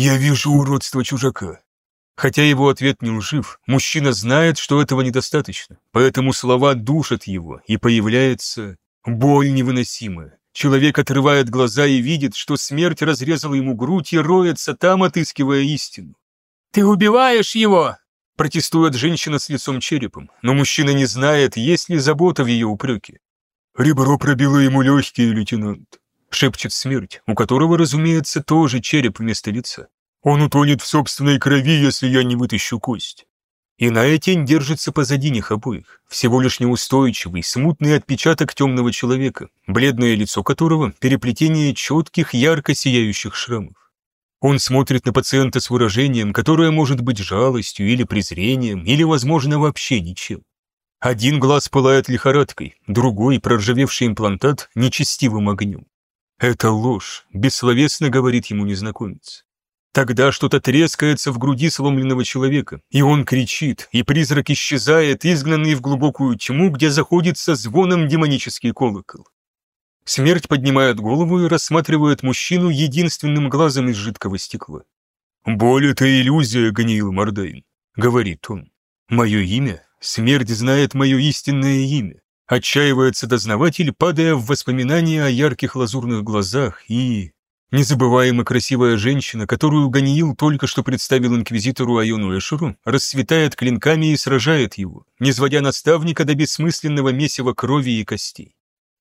«Я вижу уродство чужака». Хотя его ответ не лжив, мужчина знает, что этого недостаточно, поэтому слова душат его, и появляется боль невыносимая. Человек отрывает глаза и видит, что смерть разрезала ему грудь и роется там, отыскивая истину. «Ты убиваешь его!» Протестует женщина с лицом черепом, но мужчина не знает, есть ли забота в ее упреке. «Ребро пробило ему легкие, лейтенант», — шепчет смерть, у которого, разумеется, тоже череп вместо лица. «Он утонет в собственной крови, если я не вытащу кость». Иная тень держится позади них обоих, всего лишь неустойчивый, смутный отпечаток темного человека, бледное лицо которого – переплетение четких, ярко сияющих шрамов. Он смотрит на пациента с выражением, которое может быть жалостью или презрением, или, возможно, вообще ничем. Один глаз пылает лихорадкой, другой, проржавевший имплантат, нечестивым огнем. «Это ложь», — бессловесно говорит ему незнакомец. Тогда что-то трескается в груди сломленного человека, и он кричит, и призрак исчезает, изгнанный в глубокую тьму, где заходит со звоном демонический колокол. Смерть поднимает голову и рассматривает мужчину единственным глазом из жидкого стекла. «Боль — это иллюзия, Ганиил Мордейн», — говорит он. «Мое имя Смерть знает мое истинное имя. Отчаивается дознаватель, падая в воспоминания о ярких лазурных глазах и... Незабываемо красивая женщина, которую Ганиил только что представил инквизитору Айону Эшеру, расцветает клинками и сражает его, не сводя наставника до бессмысленного месива крови и костей.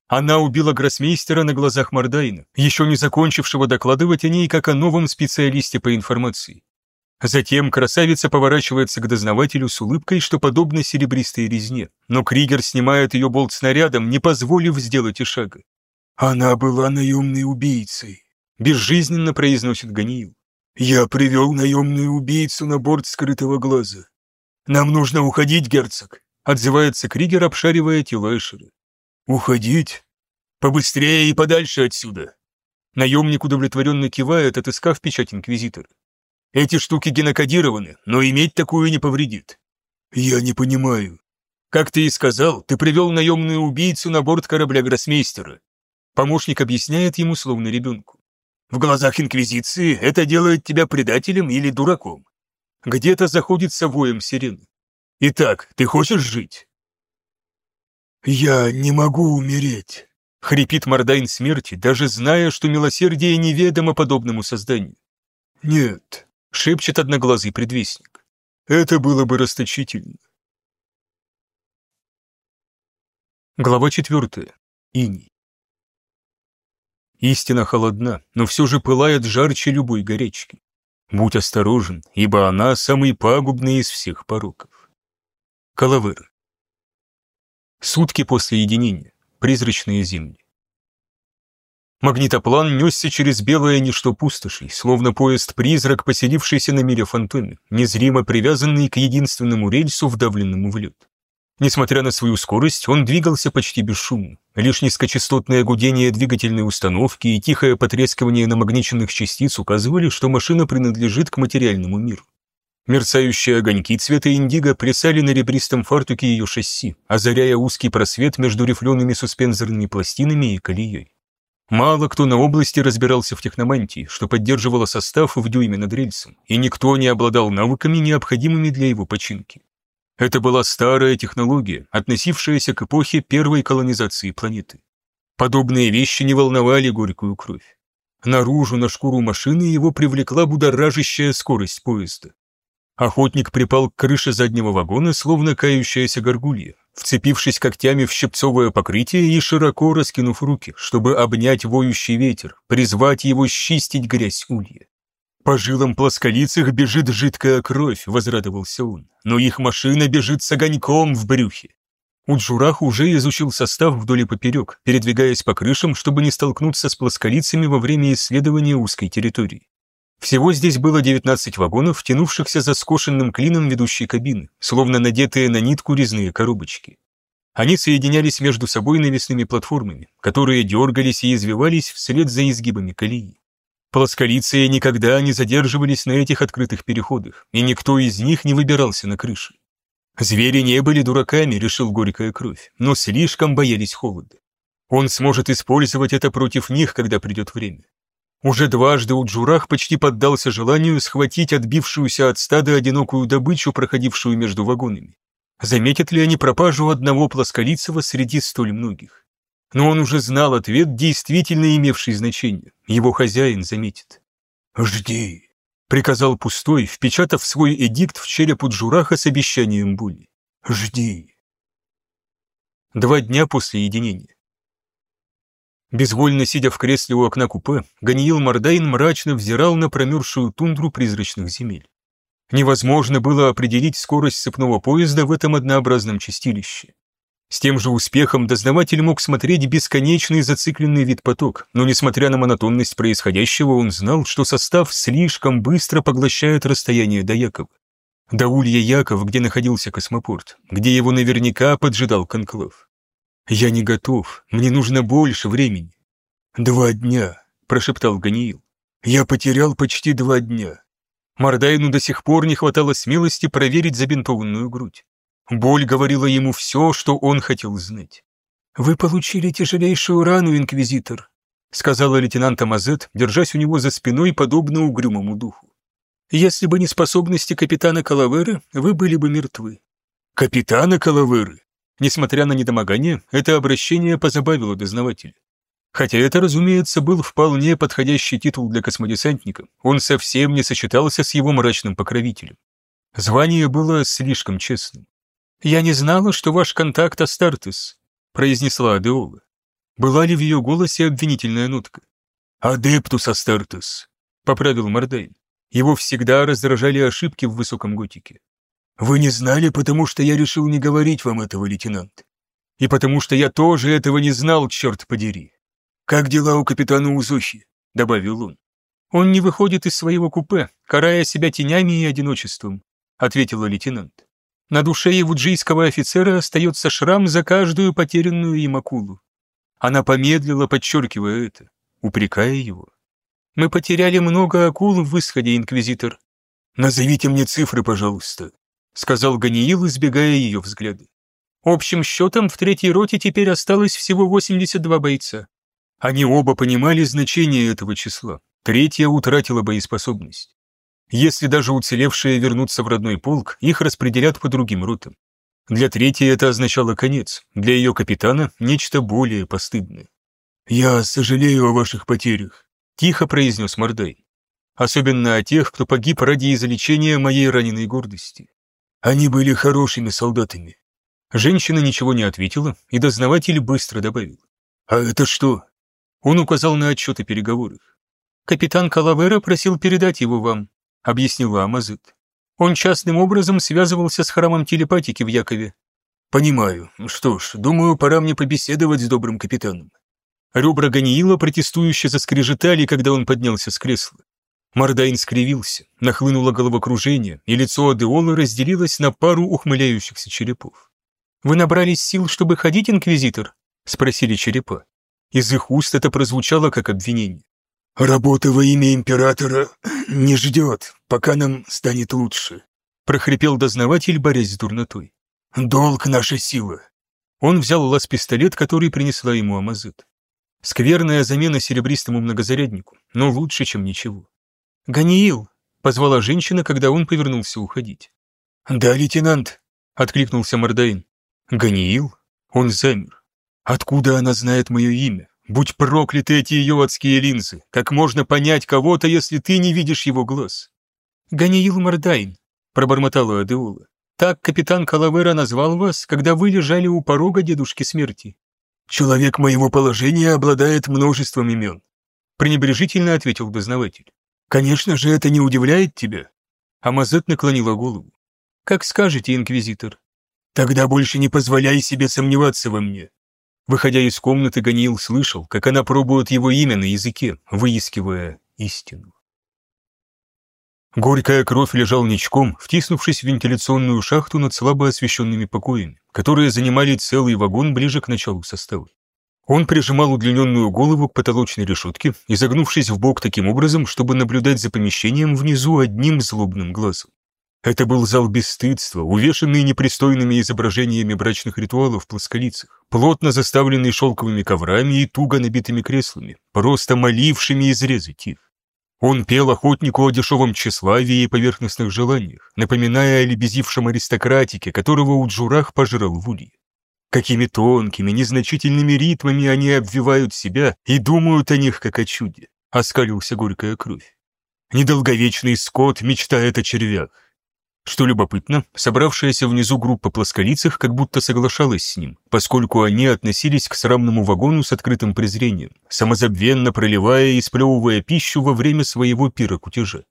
Она убила гроссмейстера на глазах Мордайна, еще не закончившего докладывать о ней как о новом специалисте по информации. Затем красавица поворачивается к дознавателю с улыбкой, что подобно серебристой резне, но Кригер снимает ее болт снарядом, не позволив сделать и шага. «Она была наемной убийцей», — безжизненно произносит Ганиил. «Я привел наемную убийцу на борт скрытого глаза. Нам нужно уходить, герцог», — отзывается Кригер, обшаривая тело Эшера. «Уходить? Побыстрее и подальше отсюда!» Наемник удовлетворенно кивает, отыскав печать Инквизитора. Эти штуки генокодированы, но иметь такую не повредит. Я не понимаю. Как ты и сказал, ты привел наемную убийцу на борт корабля Гроссмейстера. Помощник объясняет ему словно ребенку. В глазах Инквизиции это делает тебя предателем или дураком. Где-то заходит с воем сирены. Итак, ты хочешь жить? Я не могу умереть. Хрипит Мордайн смерти, даже зная, что милосердие неведомо подобному созданию. Нет, — шепчет одноглазый предвестник. «Это было бы расточительно». Глава четвертая. Иней. Истина холодна, но все же пылает жарче любой горячки. Будь осторожен, ибо она самый пагубный из всех пороков. Калавер. Сутки после единения. Призрачные земли. Магнитоплан несся через белое ничто пустоши, словно поезд-призрак, поселившийся на мире фантоме, незримо привязанный к единственному рельсу, вдавленному в лед. Несмотря на свою скорость, он двигался почти бесшумно. Лишь низкочастотное гудение двигательной установки и тихое потрескивание намагниченных частиц указывали, что машина принадлежит к материальному миру. Мерцающие огоньки цвета индиго плясали на ребристом фартуке ее шасси, озаряя узкий просвет между рифлеными суспензорными пластинами и колеей. Мало кто на области разбирался в техномантии, что поддерживало состав в дюйме над рельсом, и никто не обладал навыками, необходимыми для его починки. Это была старая технология, относившаяся к эпохе первой колонизации планеты. Подобные вещи не волновали горькую кровь. Наружу на шкуру машины его привлекла будоражащая скорость поезда. Охотник припал к крыше заднего вагона, словно кающаяся горгулья, вцепившись когтями в щипцовое покрытие и широко раскинув руки, чтобы обнять воющий ветер, призвать его счистить грязь улья. «По жилам плосколицых бежит жидкая кровь», — возрадовался он, «но их машина бежит с огоньком в брюхе». Уджурах уже изучил состав вдоль и поперек, передвигаясь по крышам, чтобы не столкнуться с плосколицами во время исследования узкой территории. Всего здесь было 19 вагонов, тянувшихся за скошенным клином ведущей кабины, словно надетые на нитку резные коробочки. Они соединялись между собой навесными платформами, которые дергались и извивались вслед за изгибами колеи. Плосколицы никогда не задерживались на этих открытых переходах, и никто из них не выбирался на крыши. Звери не были дураками, решил горькая кровь, но слишком боялись холода. Он сможет использовать это против них, когда придет время. Уже дважды у Джурах почти поддался желанию схватить отбившуюся от стада одинокую добычу, проходившую между вагонами. Заметят ли они пропажу одного плосколицего среди столь многих? Но он уже знал ответ, действительно имевший значение. Его хозяин заметит. «Жди», — приказал пустой, впечатав свой эдикт в череп у Джураха с обещанием були. «Жди». Два дня после единения. Безвольно сидя в кресле у окна купе, Ганиил Мордайн мрачно взирал на промерзшую тундру призрачных земель. Невозможно было определить скорость цепного поезда в этом однообразном чистилище. С тем же успехом дознаватель мог смотреть бесконечный зацикленный вид поток, но несмотря на монотонность происходящего, он знал, что состав слишком быстро поглощает расстояние до Якова. До улья Яков, где находился космопорт, где его наверняка поджидал конклав. «Я не готов, мне нужно больше времени». «Два дня», — прошептал Ганиил. «Я потерял почти два дня». Мордайну до сих пор не хватало смелости проверить забинтованную грудь. Боль говорила ему все, что он хотел знать. «Вы получили тяжелейшую рану, инквизитор», — сказала лейтенант Амазет, держась у него за спиной, подобно угрюмому духу. «Если бы не способности капитана Калаверы, вы были бы мертвы». «Капитана Калаверы?» Несмотря на недомогание, это обращение позабавило дознавателя. Хотя это, разумеется, был вполне подходящий титул для космодесантника, он совсем не сочетался с его мрачным покровителем. Звание было слишком честным. «Я не знала, что ваш контакт Астартес», — произнесла Адеола. Была ли в ее голосе обвинительная нотка? «Адептус Астартес», — поправил Мордайн. Его всегда раздражали ошибки в высоком готике. «Вы не знали, потому что я решил не говорить вам этого, лейтенант. И потому что я тоже этого не знал, черт подери. Как дела у капитана Узохи?» — добавил он. «Он не выходит из своего купе, карая себя тенями и одиночеством», — ответила лейтенант. «На душе евуджийского офицера остается шрам за каждую потерянную им акулу». Она помедлила, подчеркивая это, упрекая его. «Мы потеряли много акул в исходе, инквизитор». «Назовите мне цифры, пожалуйста», сказал Ганиил, избегая ее взгляда. Общим счетом в третьей роте теперь осталось всего 82 бойца. Они оба понимали значение этого числа. Третья утратила боеспособность. Если даже уцелевшие вернутся в родной полк, их распределят по другим ротам. Для третьей это означало конец, для ее капитана – нечто более постыдное. «Я сожалею о ваших потерях», – тихо произнес Мордай. «Особенно о тех, кто погиб ради излечения моей раненой гордости. Они были хорошими солдатами. Женщина ничего не ответила, и дознаватель быстро добавил. «А это что?» Он указал на отчеты переговоров. «Капитан Калавера просил передать его вам», — объяснила Амазет. «Он частным образом связывался с храмом телепатики в Якове». «Понимаю. Что ж, думаю, пора мне побеседовать с добрым капитаном». Ребра Ганиила протестующе заскрежетали, когда он поднялся с кресла. Мордайн скривился, нахлынуло головокружение, и лицо Адеолы разделилось на пару ухмыляющихся черепов. «Вы набрались сил, чтобы ходить, инквизитор?» — спросили черепа. Из их уст это прозвучало как обвинение. «Работа во имя императора не ждет, пока нам станет лучше», — прохрипел дознаватель, борясь с дурнотой. «Долг — наша сила». Он взял лаз-пистолет, который принесла ему Амазет. Скверная замена серебристому многозаряднику, но лучше, чем ничего. «Ганиил!» — позвала женщина, когда он повернулся уходить. «Да, лейтенант!» — откликнулся Мордаин. «Ганиил?» Он замер. «Откуда она знает мое имя? Будь прокляты эти ее адские линзы! Как можно понять кого-то, если ты не видишь его глаз?» «Ганиил Мордайн», — пробормотала Адеола. «Так капитан Калавера назвал вас, когда вы лежали у порога дедушки смерти». «Человек моего положения обладает множеством имен», — пренебрежительно ответил дознаватель. Конечно же, это не удивляет тебя. Амазет наклонила голову. Как скажете, инквизитор. Тогда больше не позволяй себе сомневаться во мне. Выходя из комнаты, Ганиил слышал, как она пробует его имя на языке, выискивая истину. Горькая кровь лежал ничком, втиснувшись в вентиляционную шахту над слабо освещенными покоями, которые занимали целый вагон ближе к началу состава. Он прижимал удлиненную голову к потолочной решетке, изогнувшись в бок таким образом, чтобы наблюдать за помещением внизу одним злобным глазом. Это был зал бесстыдства, увешанный непристойными изображениями брачных ритуалов в плосколицах, плотно заставленный шелковыми коврами и туго набитыми креслами, просто молившими изрезать их. Он пел охотнику о дешевом тщеславии и поверхностных желаниях, напоминая о лебезившем аристократике, которого у Джурах пожрал в улье. Какими тонкими, незначительными ритмами они обвивают себя и думают о них, как о чуде, — оскалился горькая кровь. Недолговечный скот мечтает о червях, что любопытно, собравшаяся внизу группа плосколицых как будто соглашалась с ним, поскольку они относились к срамному вагону с открытым презрением, самозабвенно проливая и сплевывая пищу во время своего пира кутежа.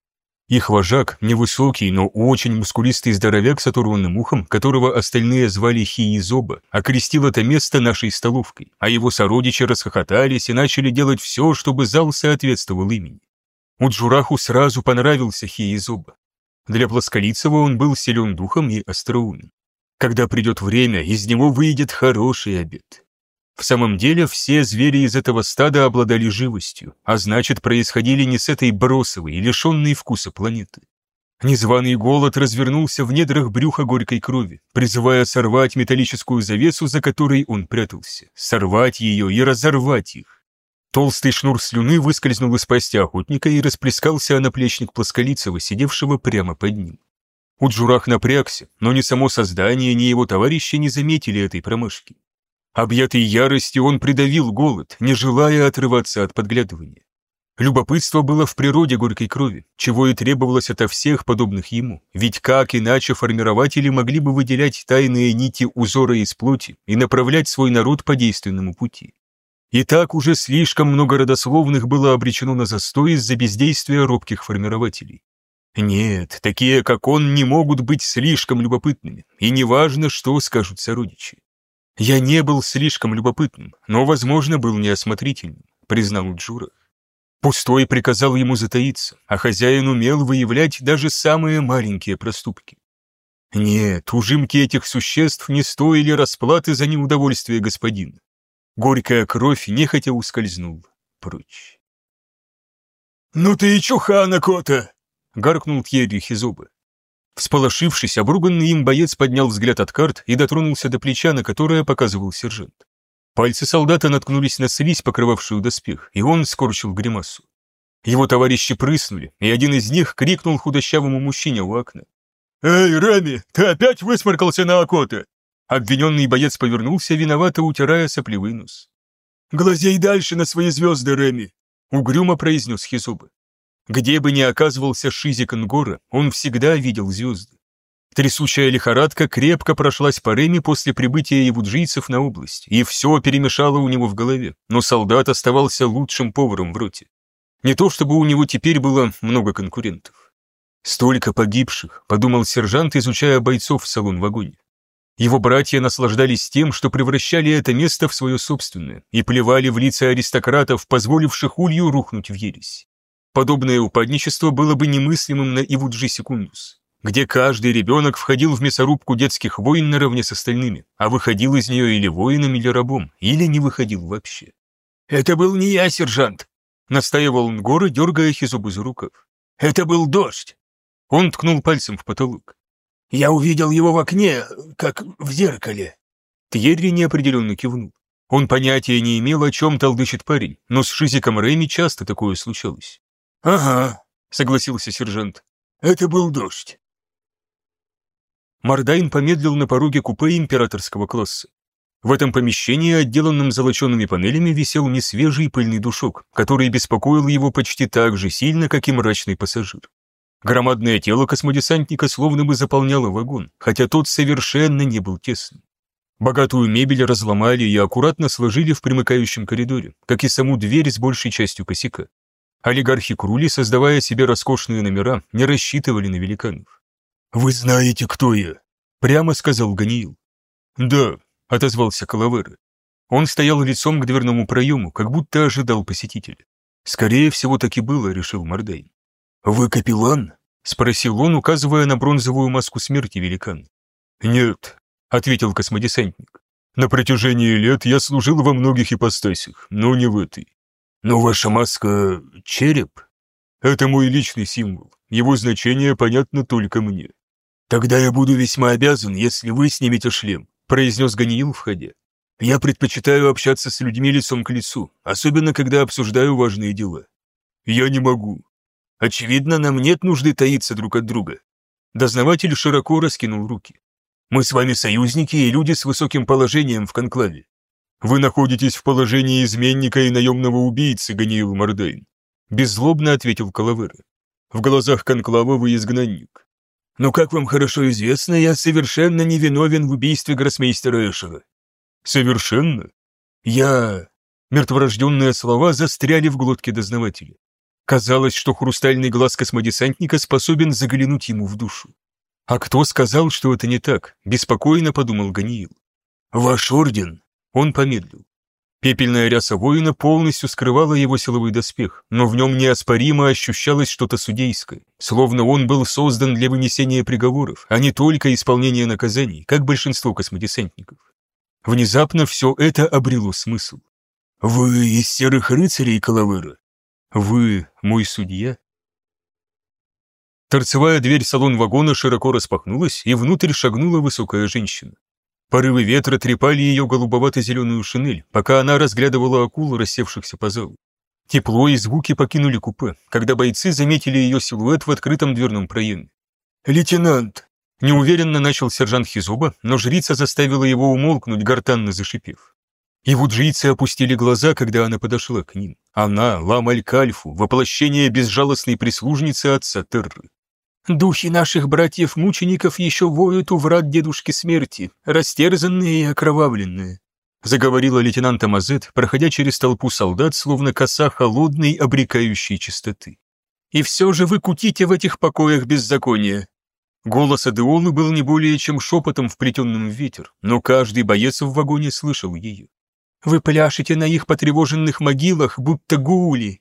Их вожак, невысокий, но очень мускулистый здоровяк с оторванным ухом, которого остальные звали Хиизоба, окрестил это место нашей столовкой, а его сородичи расхохотались и начали делать все, чтобы зал соответствовал имени. Уджураху сразу понравился Хиизоба. Для Плосколицева он был силен духом и остроумен. Когда придет время, из него выйдет хороший обед. В самом деле, все звери из этого стада обладали живостью, а значит, происходили не с этой бросовой лишенной вкуса планеты. Незваный голод развернулся в недрах брюха горькой крови, призывая сорвать металлическую завесу, за которой он прятался, сорвать ее и разорвать их. Толстый шнур слюны выскользнул из пасти охотника и расплескался о наплечник Плосколицева, сидевшего прямо под ним. Уджурах напрягся, но ни само создание, ни его товарищи не заметили этой промашки. Объятый яростью, он придавил голод, не желая отрываться от подглядывания. Любопытство было в природе горькой крови, чего и требовалось ото всех подобных ему, ведь как иначе формирователи могли бы выделять тайные нити узора из плоти и направлять свой народ по действенному пути. И так уже слишком много родословных было обречено на застой из-за бездействия робких формирователей. Нет, такие, как он, не могут быть слишком любопытными, и неважно, что скажут сородичи. Я не был слишком любопытным, но, возможно, был неосмотрительным, признал Джура. Пустой приказал ему затаиться, а хозяин умел выявлять даже самые маленькие проступки. Нет, ужимки этих существ не стоили расплаты за неудовольствие господина. Горькая кровь нехотя ускользнул прочь. «Ну ты и чуха, кота!» — гаркнул Тьеррих из зубы. Всполошившись, обруганный им боец поднял взгляд от карт и дотронулся до плеча, на которое показывал сержант. Пальцы солдата наткнулись на слизь, покрывавшую доспех, и он скорчил гримасу. Его товарищи прыснули, и один из них крикнул худощавому мужчине у окна. «Эй, Рами, ты опять высморкался на Акота? Обвиненный боец повернулся, виновато утирая сопливый нос. «Глазей дальше на свои звезды, Реми!» — угрюмо произнес Хизуба. Где бы ни оказывался Шизик Нгора, он всегда видел звезды. Трясучая лихорадка крепко прошлась по Реми после прибытия явуджийцев на область, и все перемешало у него в голове, но солдат оставался лучшим поваром в роте. Не то чтобы у него теперь было много конкурентов. «Столько погибших», — подумал сержант, изучая бойцов в салон-вагоне. Его братья наслаждались тем, что превращали это место в свое собственное и плевали в лица аристократов, позволивших улью рухнуть в ересь. Подобное упадничество было бы немыслимым на Ивуджи Секундус, где каждый ребенок входил в мясорубку детских войн наравне с остальными, а выходил из нее или воином, или рабом, или не выходил вообще. «Это был не я, сержант», — настаивал Нгора, дергая Хизобу за рукав. «Это был дождь». Он ткнул пальцем в потолок. Я увидел его в окне, как в зеркале». Тьерри неопределенно кивнул. Он понятия не имел, о чем толдычит парень, но с Шизиком Рэми часто такое случалось. «Ага», — согласился сержант. «Это был дождь». Мардайн помедлил на пороге купе императорского класса. В этом помещении, отделанном золочеными панелями, висел несвежий пыльный душок, который беспокоил его почти так же сильно, как и мрачный пассажир. Громадное тело космодесантника словно бы заполняло вагон, хотя тот совершенно не был тесным. Богатую мебель разломали и аккуратно сложили в примыкающем коридоре, как и саму дверь с большей частью косяка. Олигархи Крули, создавая себе роскошные номера, не рассчитывали на великанов. «Вы знаете, кто я?» — прямо сказал Ганиил. «Да», — отозвался Калавера. Он стоял лицом к дверному проему, как будто ожидал посетителя. «Скорее всего, так и было», — решил Мордейн. «Вы капеллан?» — спросил он, указывая на бронзовую маску смерти великан. «Нет», — ответил космодесантник. «На протяжении лет я служил во многих ипостасях, но не в этой». «Но ваша маска — череп?» «Это мой личный символ. Его значение понятно только мне». «Тогда я буду весьма обязан, если вы снимете шлем», — произнес Ганиил, входя. «Я предпочитаю общаться с людьми лицом к лицу, особенно когда обсуждаю важные дела». «Я не могу». «Очевидно, нам нет нужды таиться друг от друга». Дознаватель широко раскинул руки. «Мы с вами союзники и люди с высоким положением в конклаве. Вы находитесь в положении изменника и наемного убийцы, Ганиил Мордейн. Беззлобно ответил Калавера. В глазах конклава вы изгнанник. Но, как вам хорошо известно, я совершенно невиновен в убийстве гроссмейстера Эшера. Совершенно? Я... Мертворожденные слова застряли в глотке дознавателя. Казалось, что хрустальный глаз космодесантника способен заглянуть ему в душу. А кто сказал, что это не так? Беспокойно подумал Ганиил. Ваш орден он помедлил. Пепельная ряса воина полностью скрывала его силовой доспех, но в нем неоспоримо ощущалось что-то судейское, словно он был создан для вынесения приговоров, а не только исполнения наказаний, как большинство космодесантников. Внезапно все это обрело смысл. «Вы из серых рыцарей Калавера?» «Вы мой судья?» Торцевая дверь салон вагона широко распахнулась, и внутрь шагнула высокая женщина. Порывы ветра трепали ее голубовато-зеленую шинель, пока она разглядывала акул, рассевшихся по залу. Тепло и звуки покинули купе, когда бойцы заметили ее силуэт в открытом дверном проеме. «Лейтенант!» Неуверенно начал сержант Хизоба, но жрица заставила его умолкнуть, гортанно зашипев. И вуджийцы опустили глаза, когда она подошла к ним. Она, Ламаль-Кальфу, воплощение безжалостной прислужницы отца Терры. Духи наших братьев-мучеников еще воют у врат дедушки смерти, растерзанные и окровавленные», заговорила лейтенант Амазет, проходя через толпу солдат, словно коса холодной, обрекающей чистоты. «И все же вы кутите в этих покоях беззакония». Голос Адеолы был не более чем шепотом, вплетенным в ветер, но каждый боец в вагоне слышал ее. «Вы пляшете на их потревоженных могилах, будто гули».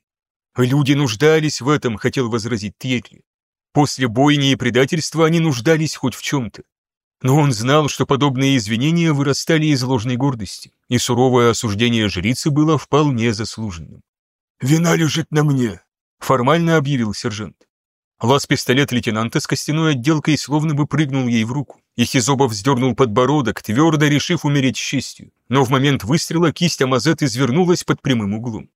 «Люди нуждались в этом», — хотел возразить Тьетли. После бойни и предательства они нуждались хоть в чем-то. Но он знал, что подобные извинения вырастали из ложной гордости, и суровое осуждение жрицы было вполне заслуженным. «Вина лежит на мне», — формально объявил сержант. Лаз-пистолет лейтенанта с костяной отделкой словно бы прыгнул ей в руку, и Хизоба вздернул подбородок, твердо решив умереть с честью. Но в момент выстрела кисть Амазет извернулась под прямым углом.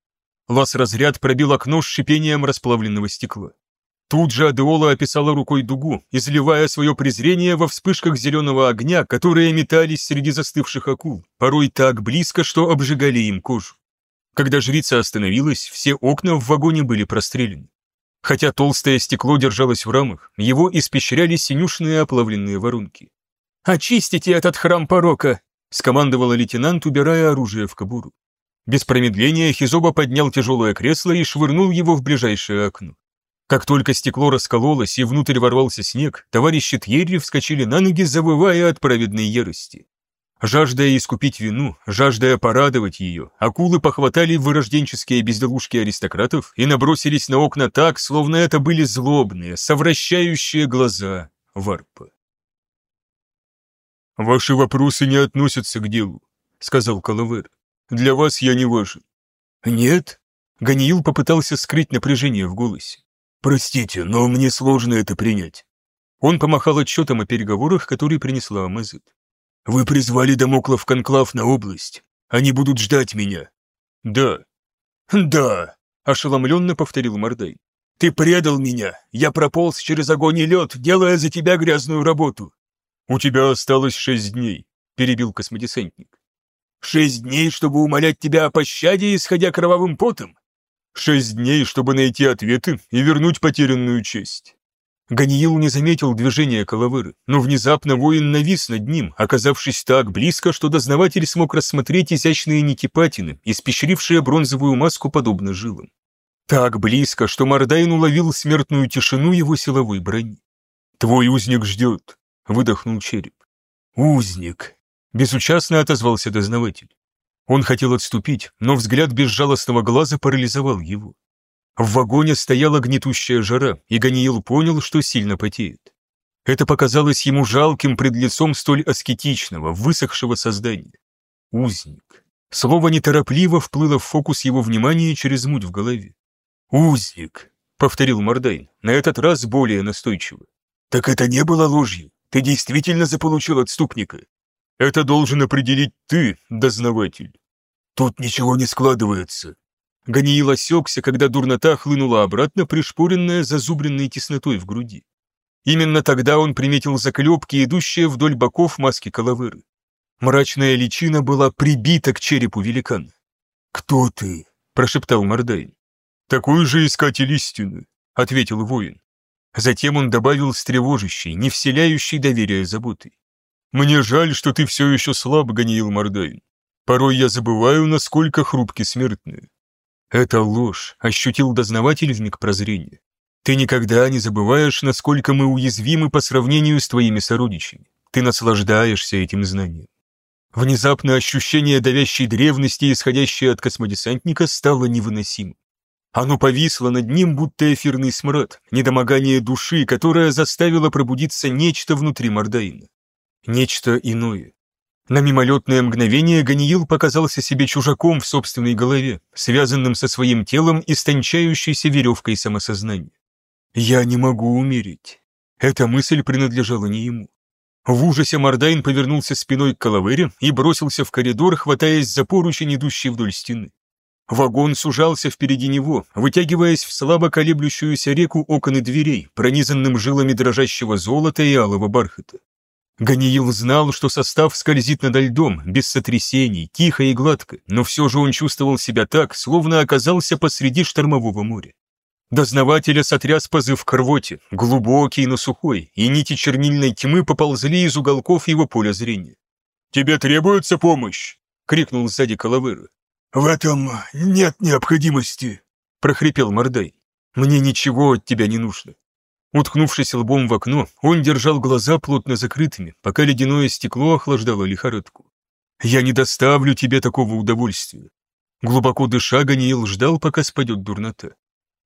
Лаз-разряд пробил окно с шипением расплавленного стекла. Тут же Адеола описала рукой дугу, изливая свое презрение во вспышках зеленого огня, которые метались среди застывших акул, порой так близко, что обжигали им кожу. Когда жрица остановилась, все окна в вагоне были прострелены. Хотя толстое стекло держалось в рамах, его испещряли синюшные оплавленные воронки. «Очистите этот храм порока!» — скомандовала лейтенант, убирая оружие в кобуру. Без промедления Хизоба поднял тяжелое кресло и швырнул его в ближайшее окно. Как только стекло раскололось и внутрь ворвался снег, товарищи Тьерри вскочили на ноги, завывая от праведной ярости. Жаждая искупить вину, жаждая порадовать ее, акулы похватали вырожденческие безделушки аристократов и набросились на окна так, словно это были злобные, совращающие глаза варпа. «Ваши вопросы не относятся к делу», — сказал Калавер. «Для вас я не важен». «Нет?» Ганиил попытался скрыть напряжение в голосе. «Простите, но мне сложно это принять». Он помахал отчетом о переговорах, которые принесла Амазет. «Вы призвали Дамокла в конклав на область. Они будут ждать меня». «Да». «Да», — ошеломленно повторил Мордай. «Ты предал меня. Я прополз через огонь и лед, делая за тебя грязную работу». «У тебя осталось шесть дней», — перебил космодесантник. «Шесть дней, чтобы умолять тебя о пощаде, исходя кровавым потом? Шесть дней, чтобы найти ответы и вернуть потерянную честь. Ганиил не заметил движения Калавыры, но внезапно воин навис над ним, оказавшись так близко, что дознаватель смог рассмотреть изящные нити патины, испещрившие бронзовую маску подобно жилам. Так близко, что Мордайн уловил смертную тишину его силовой брони. «Твой узник ждет», — выдохнул череп. «Узник», — безучастно отозвался дознаватель. Он хотел отступить, но взгляд безжалостного глаза парализовал его. В вагоне стояла гнетущая жара, и Ганиил понял, что сильно потеет. Это показалось ему жалким пред лицом столь аскетичного, высохшего создания. Узник. Слово неторопливо вплыло в фокус его внимания через муть в голове. «Узник», — повторил Мордайн, на этот раз более настойчиво. «Так это не было ложью. Ты действительно заполучил отступника? Это должен определить ты, дознаватель. Тут ничего не складывается. Ганиил осекся, когда дурнота хлынула обратно, пришпоренная зазубренной теснотой в груди. Именно тогда он приметил заклепки, идущие вдоль боков маски Калаверы. Мрачная личина была прибита к черепу великана. «Кто ты?» – прошептал Мордайн. «Такой же искатель истины», – ответил воин. Затем он добавил с тревожащей, не вселяющей доверия заботой. «Мне жаль, что ты все еще слаб, Ганиил Мордайн. Порой я забываю, насколько хрупки смертные». «Это ложь», — ощутил дознаватель в миг прозрения. «Ты никогда не забываешь, насколько мы уязвимы по сравнению с твоими сородичами. Ты наслаждаешься этим знанием». Внезапно ощущение давящей древности, исходящее от космодесантника, стало невыносимым. Оно повисло над ним, будто эфирный смрад, недомогание души, которое заставило пробудиться нечто внутри Мордаина. Нечто иное. На мимолетное мгновение Ганиил показался себе чужаком в собственной голове, связанным со своим телом истончающейся веревкой самосознания. «Я не могу умереть». Эта мысль принадлежала не ему. В ужасе Мордайн повернулся спиной к Калавере и бросился в коридор, хватаясь за поручень, идущий вдоль стены. Вагон сужался впереди него, вытягиваясь в слабо колеблющуюся реку окон и дверей, пронизанным жилами дрожащего золота и алого бархата. Ганиил знал, что состав скользит над льдом, без сотрясений, тихо и гладко, но все же он чувствовал себя так, словно оказался посреди штормового моря. Дознавателя сотряс позыв к рвоте, глубокий, но сухой, и нити чернильной тьмы поползли из уголков его поля зрения. «Тебе требуется помощь!» — крикнул сзади Калаверы. «В этом нет необходимости», — прохрипел Мордай. «Мне ничего от тебя не нужно». Уткнувшись лбом в окно, он держал глаза плотно закрытыми, пока ледяное стекло охлаждало лихорадку. «Я не доставлю тебе такого удовольствия». Глубоко дыша, Ганиил ждал, пока спадет дурнота.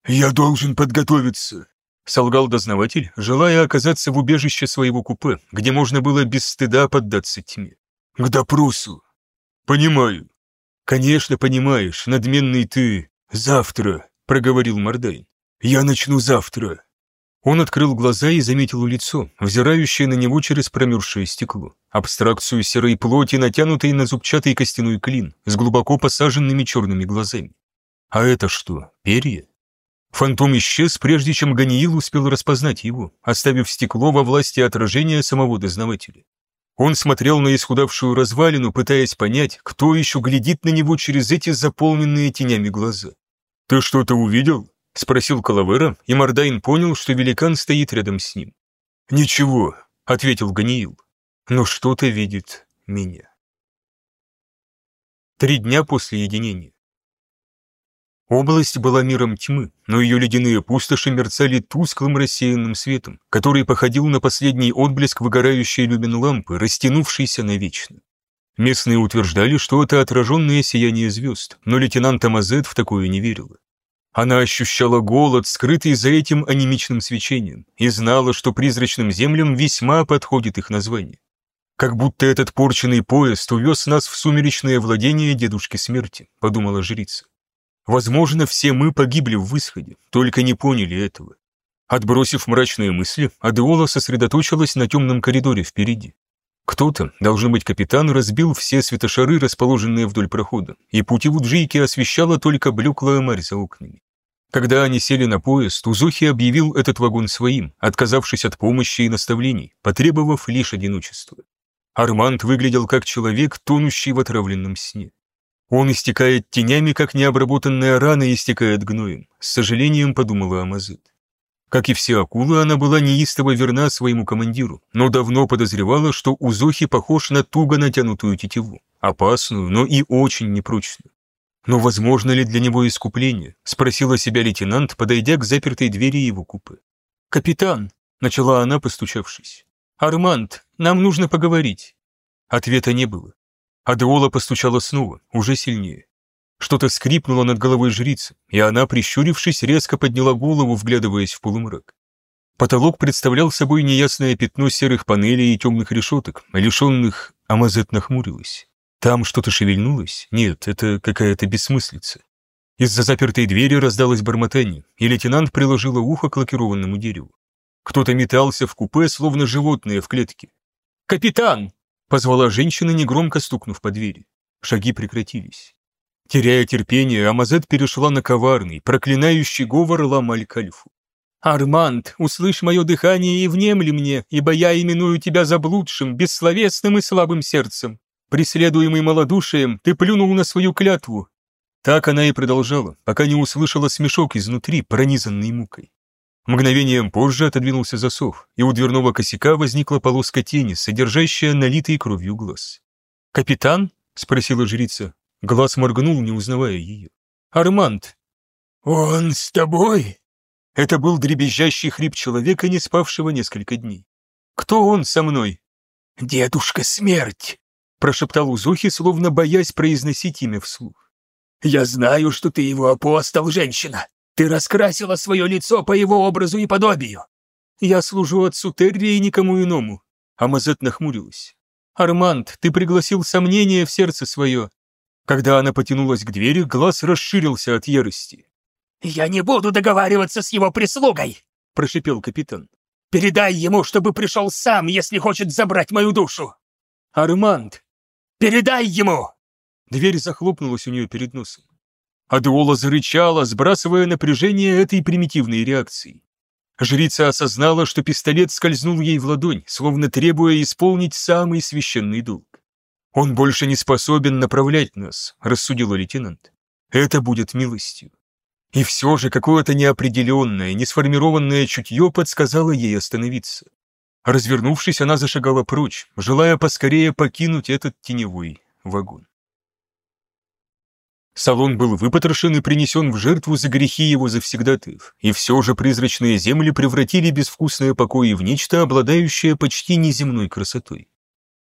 «Я должен подготовиться», — солгал дознаватель, желая оказаться в убежище своего купе, где можно было без стыда поддаться тьме. «К допросу». «Понимаю», «Конечно, понимаешь, надменный ты. Завтра», — проговорил Мордайн. «Я начну завтра». Он открыл глаза и заметил лицо, взирающее на него через промерзшее стекло. Абстракцию серой плоти, натянутой на зубчатый костяной клин, с глубоко посаженными черными глазами. А это что, перья? Фантом исчез, прежде чем Ганиил успел распознать его, оставив стекло во власти отражения самого дознавателя. Он смотрел на исхудавшую развалину, пытаясь понять, кто еще глядит на него через эти заполненные тенями глаза. «Ты что-то увидел?» — спросил Калавера, и Мордайн понял, что великан стоит рядом с ним. «Ничего», — ответил Ганиил, — «но что-то видит меня». Три дня после единения. Область была миром тьмы, но ее ледяные пустоши мерцали тусклым рассеянным светом, который походил на последний отблеск выгорающей люмин лампы, растянувшейся навечно. Местные утверждали, что это отраженное сияние звезд, но лейтенант Амазет в такое не верила. Она ощущала голод, скрытый за этим анемичным свечением, и знала, что призрачным землям весьма подходит их название. Как будто этот порченный поезд увез нас в сумеречное владение дедушки смерти, подумала жрица. Возможно, все мы погибли в исходе, только не поняли этого. Отбросив мрачные мысли, Адеола сосредоточилась на темном коридоре впереди. Кто-то, должен быть капитан, разбил все светошары, расположенные вдоль прохода, и пути в Уджийке освещала только блеклая марь за окнами. Когда они сели на поезд, Узохи объявил этот вагон своим, отказавшись от помощи и наставлений, потребовав лишь одиночества. Арманд выглядел как человек, тонущий в отравленном сне. Он истекает тенями, как необработанная рана истекает гноем, с сожалением подумала Амазет. Как и все акулы, она была неистово верна своему командиру, но давно подозревала, что у Зохи похож на туго натянутую тетиву, опасную, но и очень непрочную. Но возможно ли для него искупление? Спросила себя лейтенант, подойдя к запертой двери его купе. «Капитан», — начала она, постучавшись. «Арманд, нам нужно поговорить». Ответа не было. Адеола постучала снова, уже сильнее. Что-то скрипнуло над головой жрицы, и она, прищурившись, резко подняла голову, вглядываясь в полумрак. Потолок представлял собой неясное пятно серых панелей и темных решеток, лишенных Амазет нахмурилась. Там что-то шевельнулось? Нет, это какая-то бессмыслица. Из-за запертой двери раздалось бормотание, и лейтенант приложила ухо к лакированному дереву. Кто-то метался в купе, словно животное в клетке. «Капитан!» — позвала женщина, негромко стукнув по двери. Шаги прекратились. Теряя терпение, Амазет перешла на коварный, проклинающий говор Ламаль-Кальфу. «Арманд, услышь мое дыхание и внемли мне, ибо я именую тебя заблудшим, бессловесным и слабым сердцем. Преследуемый малодушием, ты плюнул на свою клятву». Так она и продолжала, пока не услышала смешок изнутри, пронизанный мукой. Мгновением позже отодвинулся засов, и у дверного косяка возникла полоска тени, содержащая налитый кровью глаз. «Капитан?» — спросила жрица. Глаз моргнул, не узнавая ее. «Арманд!» «Он с тобой?» Это был дребезжащий хрип человека, не спавшего несколько дней. «Кто он со мной?» «Дедушка Смерть!» — прошептал Узохи, словно боясь произносить имя вслух. «Я знаю, что ты его апостол, женщина. Ты раскрасила свое лицо по его образу и подобию». «Я служу отцу Терри и никому иному». Амазет нахмурилась. «Арманд, ты пригласил сомнение в сердце свое». Когда она потянулась к двери, глаз расширился от ярости. «Я не буду договариваться с его прислугой!» – прошипел капитан. «Передай ему, чтобы пришел сам, если хочет забрать мою душу!» «Арманд!» «Передай ему!» Дверь захлопнулась у нее перед носом. Адуола зарычала, сбрасывая напряжение этой примитивной реакции. Жрица осознала, что пистолет скользнул ей в ладонь, словно требуя исполнить самый священный долг. «Он больше не способен направлять нас», — рассудила лейтенант. «Это будет милостью». И все же какое-то неопределенное, несформированное чутье подсказало ей остановиться. Развернувшись, она зашагала прочь, желая поскорее покинуть этот теневой вагон. Салон был выпотрошен и принесен в жертву за грехи его завсегдатаев, и все же призрачные земли превратили безвкусное покои в нечто, обладающее почти неземной красотой.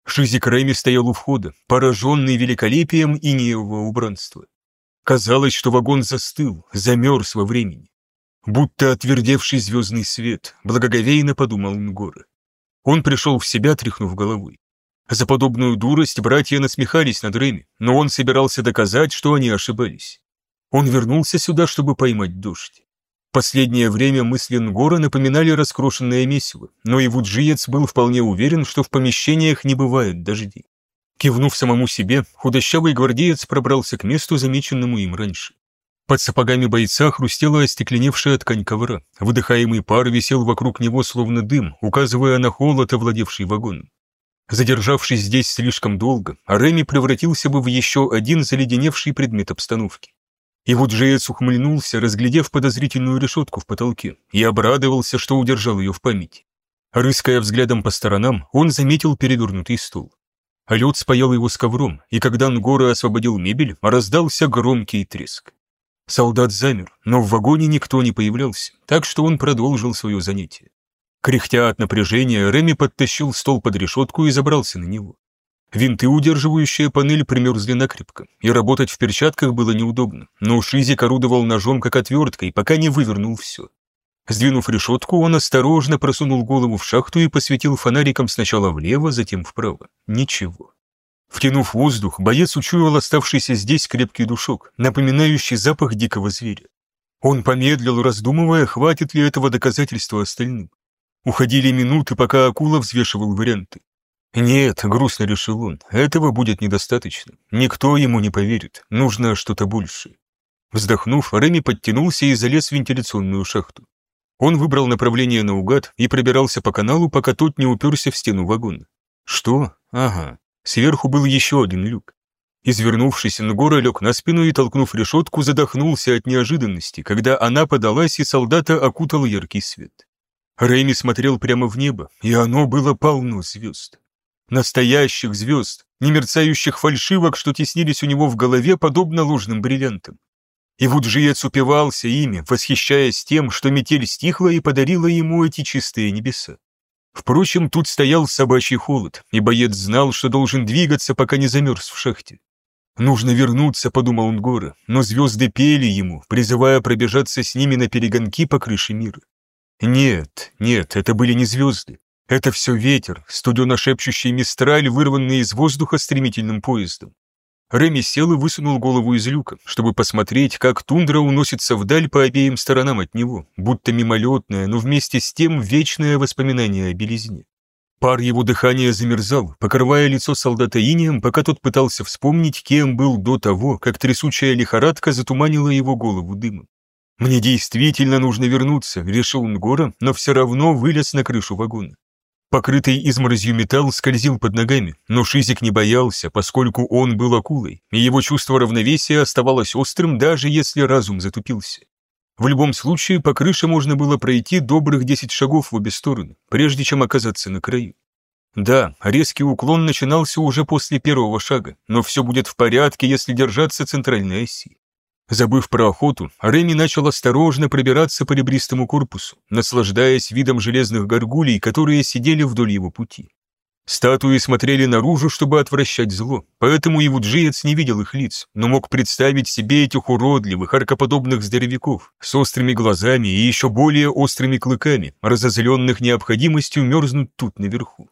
Шизик Рэми стоял у входа, пораженный великолепием инеевого убранства. Казалось, что вагон застыл, замерз во времени. Будто отвердевший звездный свет, благоговейно подумал Нгора. Он пришел в себя, тряхнув головой. За подобную дурость братья насмехались над Реми, но он собирался доказать, что они ошибались. Он вернулся сюда, чтобы поймать дождь. Последнее время мысли Нгора напоминали раскрошенное месиво, но и вуджиец был вполне уверен, что в помещениях не бывает дождей. Кивнув самому себе, худощавый гвардеец пробрался к месту, замеченному им раньше. Под сапогами бойца хрустела остекленевшая ткань ковра, выдыхаемый пар висел вокруг него словно дым, указывая на холод, овладевший вагоном. Задержавшись здесь слишком долго, Реми превратился бы в еще один заледеневший предмет обстановки. И вот Джеец ухмыльнулся, разглядев подозрительную решетку в потолке, и обрадовался, что удержал ее в памяти. Рыская взглядом по сторонам, он заметил перевернутый стол. А лед спаял его с ковром, и когда Нгора освободил мебель, раздался громкий треск. Солдат замер, но в вагоне никто не появлялся, так что он продолжил свое занятие. Кряхтя от напряжения, Реми подтащил стол под решетку и забрался на него. Винты, удерживающие панель, примерзли накрепко, и работать в перчатках было неудобно, но Шизик орудовал ножом как отверткой, пока не вывернул все. Сдвинув решетку, он осторожно просунул голову в шахту и посветил фонариком сначала влево, затем вправо. Ничего. Втянув воздух, боец учуял оставшийся здесь крепкий душок, напоминающий запах дикого зверя. Он помедлил, раздумывая, хватит ли этого доказательства остальным. Уходили минуты, пока акула взвешивал варианты. Нет, грустно решил он, этого будет недостаточно. Никто ему не поверит, нужно что-то большее. Вздохнув, Реми подтянулся и залез в вентиляционную шахту. Он выбрал направление наугад и пробирался по каналу, пока тот не уперся в стену вагона. Что? Ага. Сверху был еще один люк. Извернувшись, Нгора лег на спину и, толкнув решетку, задохнулся от неожиданности, когда она подалась, и солдата окутал яркий свет. Рэйми смотрел прямо в небо, и оно было полно звезд. Настоящих звезд, не мерцающих фальшивок, что теснились у него в голове, подобно ложным бриллиантам. И Вуджиец упивался ими, восхищаясь тем, что метель стихла и подарила ему эти чистые небеса. Впрочем, тут стоял собачий холод, и боец знал, что должен двигаться, пока не замерз в шахте. «Нужно вернуться», — подумал он Гора, но звезды пели ему, призывая пробежаться с ними на перегонки по крыше мира. Нет, нет, это были не звезды. Это все ветер, студено шепчущий мистраль, вырванный из воздуха стремительным поездом. Реми сел и высунул голову из люка, чтобы посмотреть, как тундра уносится вдаль по обеим сторонам от него, будто мимолетное, но вместе с тем вечное воспоминание о белизне. Пар его дыхания замерзал, покрывая лицо солдата инеем, пока тот пытался вспомнить, кем был до того, как трясучая лихорадка затуманила его голову дымом. «Мне действительно нужно вернуться», — решил Нгора, но все равно вылез на крышу вагона. Покрытый изморозью металл скользил под ногами, но Шизик не боялся, поскольку он был акулой, и его чувство равновесия оставалось острым, даже если разум затупился. В любом случае, по крыше можно было пройти добрых 10 шагов в обе стороны, прежде чем оказаться на краю. Да, резкий уклон начинался уже после первого шага, но все будет в порядке, если держаться центральной оси. Забыв про охоту, Реми начал осторожно пробираться по ребристому корпусу, наслаждаясь видом железных горгулей, которые сидели вдоль его пути. Статуи смотрели наружу, чтобы отвращать зло, поэтому его джиец не видел их лиц, но мог представить себе этих уродливых, аркоподобных здоровяков с острыми глазами и еще более острыми клыками, разозленных необходимостью мерзнуть тут наверху.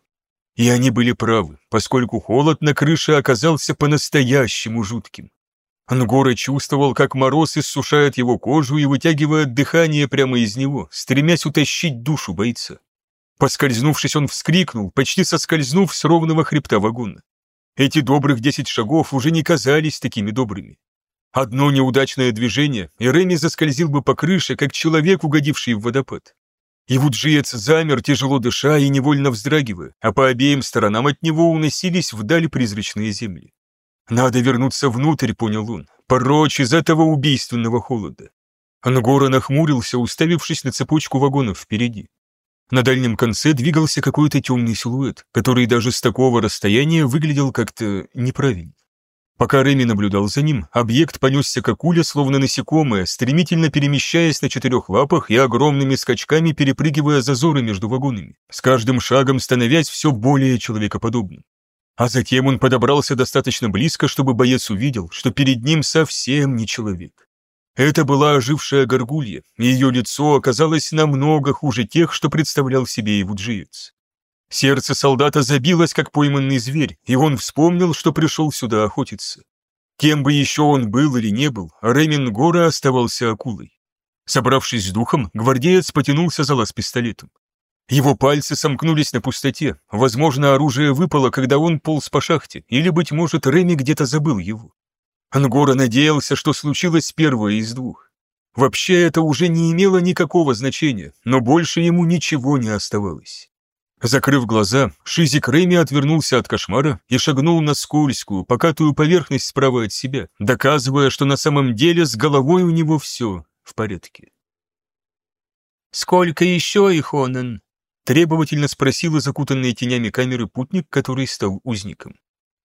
И они были правы, поскольку холод на крыше оказался по-настоящему жутким. Ангора чувствовал, как мороз иссушает его кожу и вытягивает дыхание прямо из него, стремясь утащить душу бойца. Поскользнувшись, он вскрикнул, почти соскользнув с ровного хребта вагона. Эти добрых десять шагов уже не казались такими добрыми. Одно неудачное движение, и Реми заскользил бы по крыше, как человек, угодивший в водопад. И вуджиец замер, тяжело дыша и невольно вздрагивая, а по обеим сторонам от него уносились вдаль призрачные земли. Надо вернуться внутрь, понял он, прочь из этого убийственного холода. Ангора нахмурился, уставившись на цепочку вагонов впереди. На дальнем конце двигался какой-то темный силуэт, который даже с такого расстояния выглядел как-то неправильно. Пока Реми наблюдал за ним, объект понесся как уля, словно насекомое, стремительно перемещаясь на четырех лапах и огромными скачками перепрыгивая зазоры между вагонами, с каждым шагом становясь все более человекоподобным. А затем он подобрался достаточно близко, чтобы боец увидел, что перед ним совсем не человек. Это была ожившая горгулья, и ее лицо оказалось намного хуже тех, что представлял себе его джиец. Сердце солдата забилось, как пойманный зверь, и он вспомнил, что пришел сюда охотиться. Кем бы еще он был или не был, Ремин Гора оставался акулой. Собравшись с духом, гвардеец потянулся за лаз пистолетом. Его пальцы сомкнулись на пустоте, возможно, оружие выпало, когда он полз по шахте, или, быть может, Реми где-то забыл его. Ангора надеялся, что случилось первое из двух. Вообще это уже не имело никакого значения, но больше ему ничего не оставалось. Закрыв глаза, Шизик Рэми отвернулся от кошмара и шагнул на скользкую, покатую поверхность справа от себя, доказывая, что на самом деле с головой у него все в порядке. «Сколько еще их, Онан?» — требовательно спросила закутанные тенями камеры путник, который стал узником.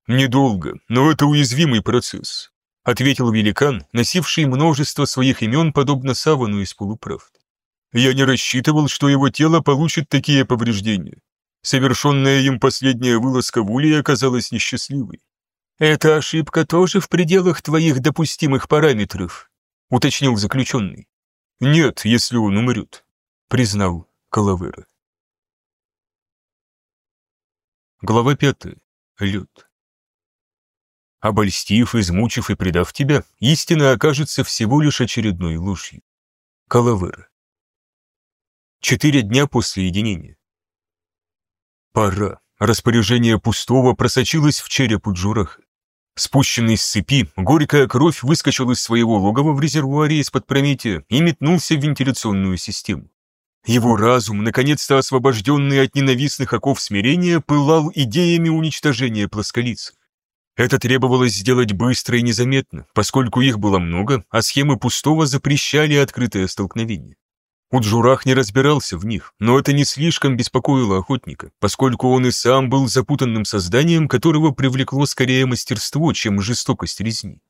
«Недолго, но это уязвимый процесс ответил великан, носивший множество своих имен, подобно савану из полуправд. Я не рассчитывал, что его тело получит такие повреждения. Совершенная им последняя вылазка в Улей оказалась несчастливой. «Эта ошибка тоже в пределах твоих допустимых параметров», — уточнил заключенный. «Нет, если он умрет», — признал Калавера. Глава пятая. Лед. Обольстив, измучив и предав тебя, истина окажется всего лишь очередной ложью. Калавера. Четыре дня после единения. Пора. Распоряжение пустого просочилось в череп у Джураха. Спущенный с цепи, горькая кровь выскочил из своего логова в резервуаре из-под Прометия и метнулся в вентиляционную систему. Его разум, наконец-то освобожденный от ненавистных оков смирения, пылал идеями уничтожения плосколицых. Это требовалось сделать быстро и незаметно, поскольку их было много, а схемы пустого запрещали открытое столкновение. Уджурах не разбирался в них, но это не слишком беспокоило охотника, поскольку он и сам был запутанным созданием, которого привлекло скорее мастерство, чем жестокость резни.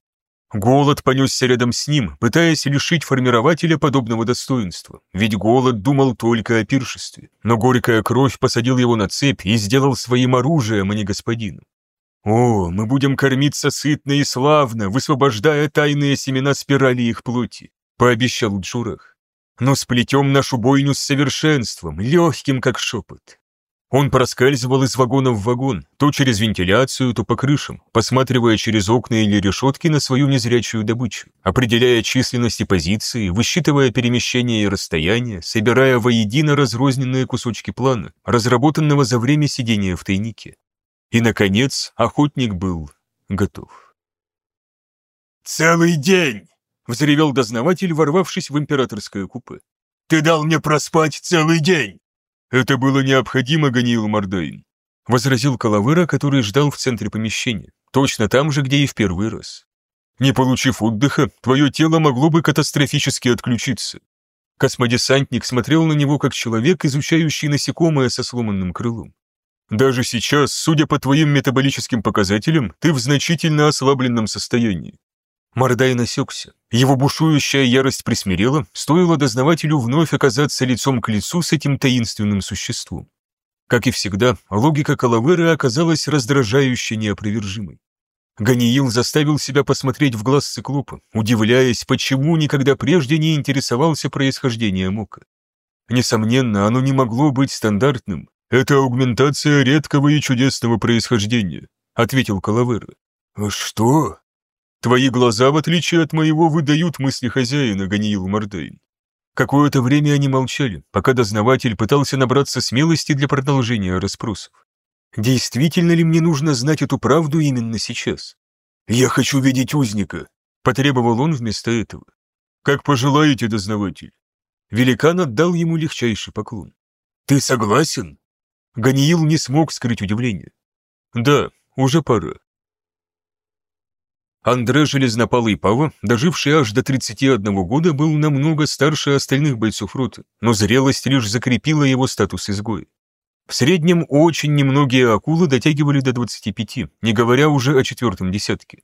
Голод понесся рядом с ним, пытаясь лишить формирователя подобного достоинства, ведь голод думал только о пиршестве, но горькая кровь посадил его на цепь и сделал своим оружием, а не господином. О, мы будем кормиться сытно и славно, высвобождая тайные семена спирали их плоти, пообещал Джурах. Но сплетем нашу бойню с совершенством, легким как шепот. Он проскальзывал из вагона в вагон, то через вентиляцию, то по крышам, посматривая через окна или решетки на свою незрячую добычу, определяя численность и позиции, высчитывая перемещение и расстояние, собирая воедино разрозненные кусочки плана, разработанного за время сидения в тайнике. И, наконец, охотник был готов. «Целый день!» — взревел дознаватель, ворвавшись в императорское купе. «Ты дал мне проспать целый день!» «Это было необходимо, Ганиил Мордайн», — возразил Калавыра, который ждал в центре помещения, точно там же, где и в первый раз. «Не получив отдыха, твое тело могло бы катастрофически отключиться». Космодесантник смотрел на него как человек, изучающий насекомое со сломанным крылом. «Даже сейчас, судя по твоим метаболическим показателям, ты в значительно ослабленном состоянии. Мордай насекся. Его бушующая ярость присмирела, стоило дознавателю вновь оказаться лицом к лицу с этим таинственным существом. Как и всегда, логика Калаверы оказалась раздражающе неопровержимой. Ганиил заставил себя посмотреть в глаз циклопа, удивляясь, почему никогда прежде не интересовался происхождением ока. Несомненно, оно не могло быть стандартным. «Это аугментация редкого и чудесного происхождения», — ответил Калавера. «Что?» Твои глаза, в отличие от моего, выдают мысли хозяина, Ганиил Мордейн. Какое-то время они молчали, пока дознаватель пытался набраться смелости для продолжения расспросов. Действительно ли мне нужно знать эту правду именно сейчас? Я хочу видеть узника, потребовал он вместо этого. Как пожелаете, дознаватель. Великан отдал ему легчайший поклон. Ты согласен? Ганиил не смог скрыть удивление. Да, уже пора. Андре Железнопалый Пава, доживший аж до 31 года, был намного старше остальных бойцов роты, но зрелость лишь закрепила его статус изгоя. В среднем очень немногие акулы дотягивали до 25, не говоря уже о четвертом десятке.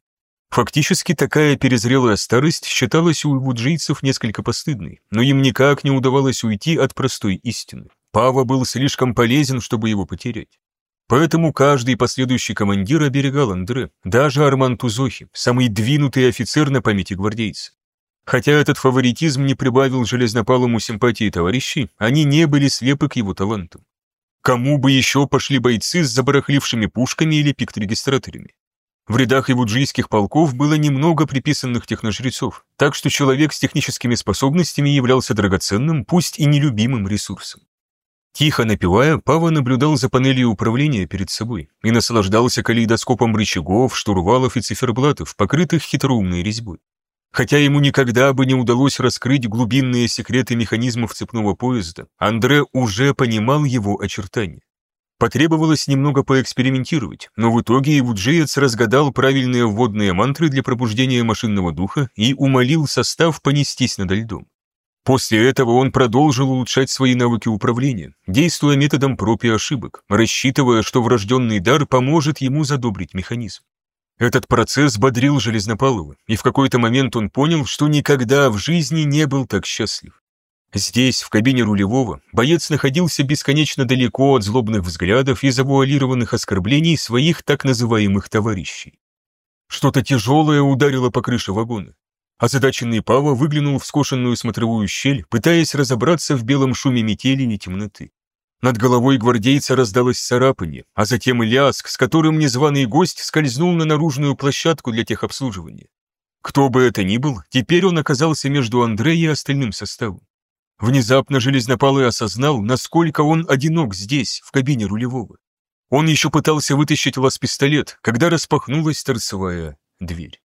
Фактически такая перезрелая старость считалась у вуджийцев несколько постыдной, но им никак не удавалось уйти от простой истины. Пава был слишком полезен, чтобы его потерять. Поэтому каждый последующий командир оберегал Андре, даже Арман Тузохи, самый двинутый офицер на памяти гвардейца. Хотя этот фаворитизм не прибавил железнопалому симпатии товарищей, они не были слепы к его талантам. Кому бы еще пошли бойцы с забарахлившими пушками или пиктрегистраторами? В рядах ивуджийских полков было немного приписанных техножрецов, так что человек с техническими способностями являлся драгоценным, пусть и нелюбимым ресурсом. Тихо напевая, Пава наблюдал за панелью управления перед собой и наслаждался калейдоскопом рычагов, штурвалов и циферблатов, покрытых хитроумной резьбой. Хотя ему никогда бы не удалось раскрыть глубинные секреты механизмов цепного поезда, Андре уже понимал его очертания. Потребовалось немного поэкспериментировать, но в итоге Ивуджиец разгадал правильные вводные мантры для пробуждения машинного духа и умолил состав понестись над льдом. После этого он продолжил улучшать свои навыки управления, действуя методом проб и ошибок, рассчитывая, что врожденный дар поможет ему задобрить механизм. Этот процесс бодрил Железнопалова, и в какой-то момент он понял, что никогда в жизни не был так счастлив. Здесь, в кабине рулевого, боец находился бесконечно далеко от злобных взглядов и завуалированных оскорблений своих так называемых товарищей. Что-то тяжелое ударило по крыше вагона. Озадаченный Пава выглянул в скошенную смотровую щель, пытаясь разобраться в белом шуме метели и темноты. Над головой гвардейца раздалось царапанье, а затем и ляск, с которым незваный гость скользнул на наружную площадку для техобслуживания. Кто бы это ни был, теперь он оказался между Андре и остальным составом. Внезапно Железнопалый осознал, насколько он одинок здесь, в кабине рулевого. Он еще пытался вытащить лаз-пистолет, когда распахнулась торцевая дверь.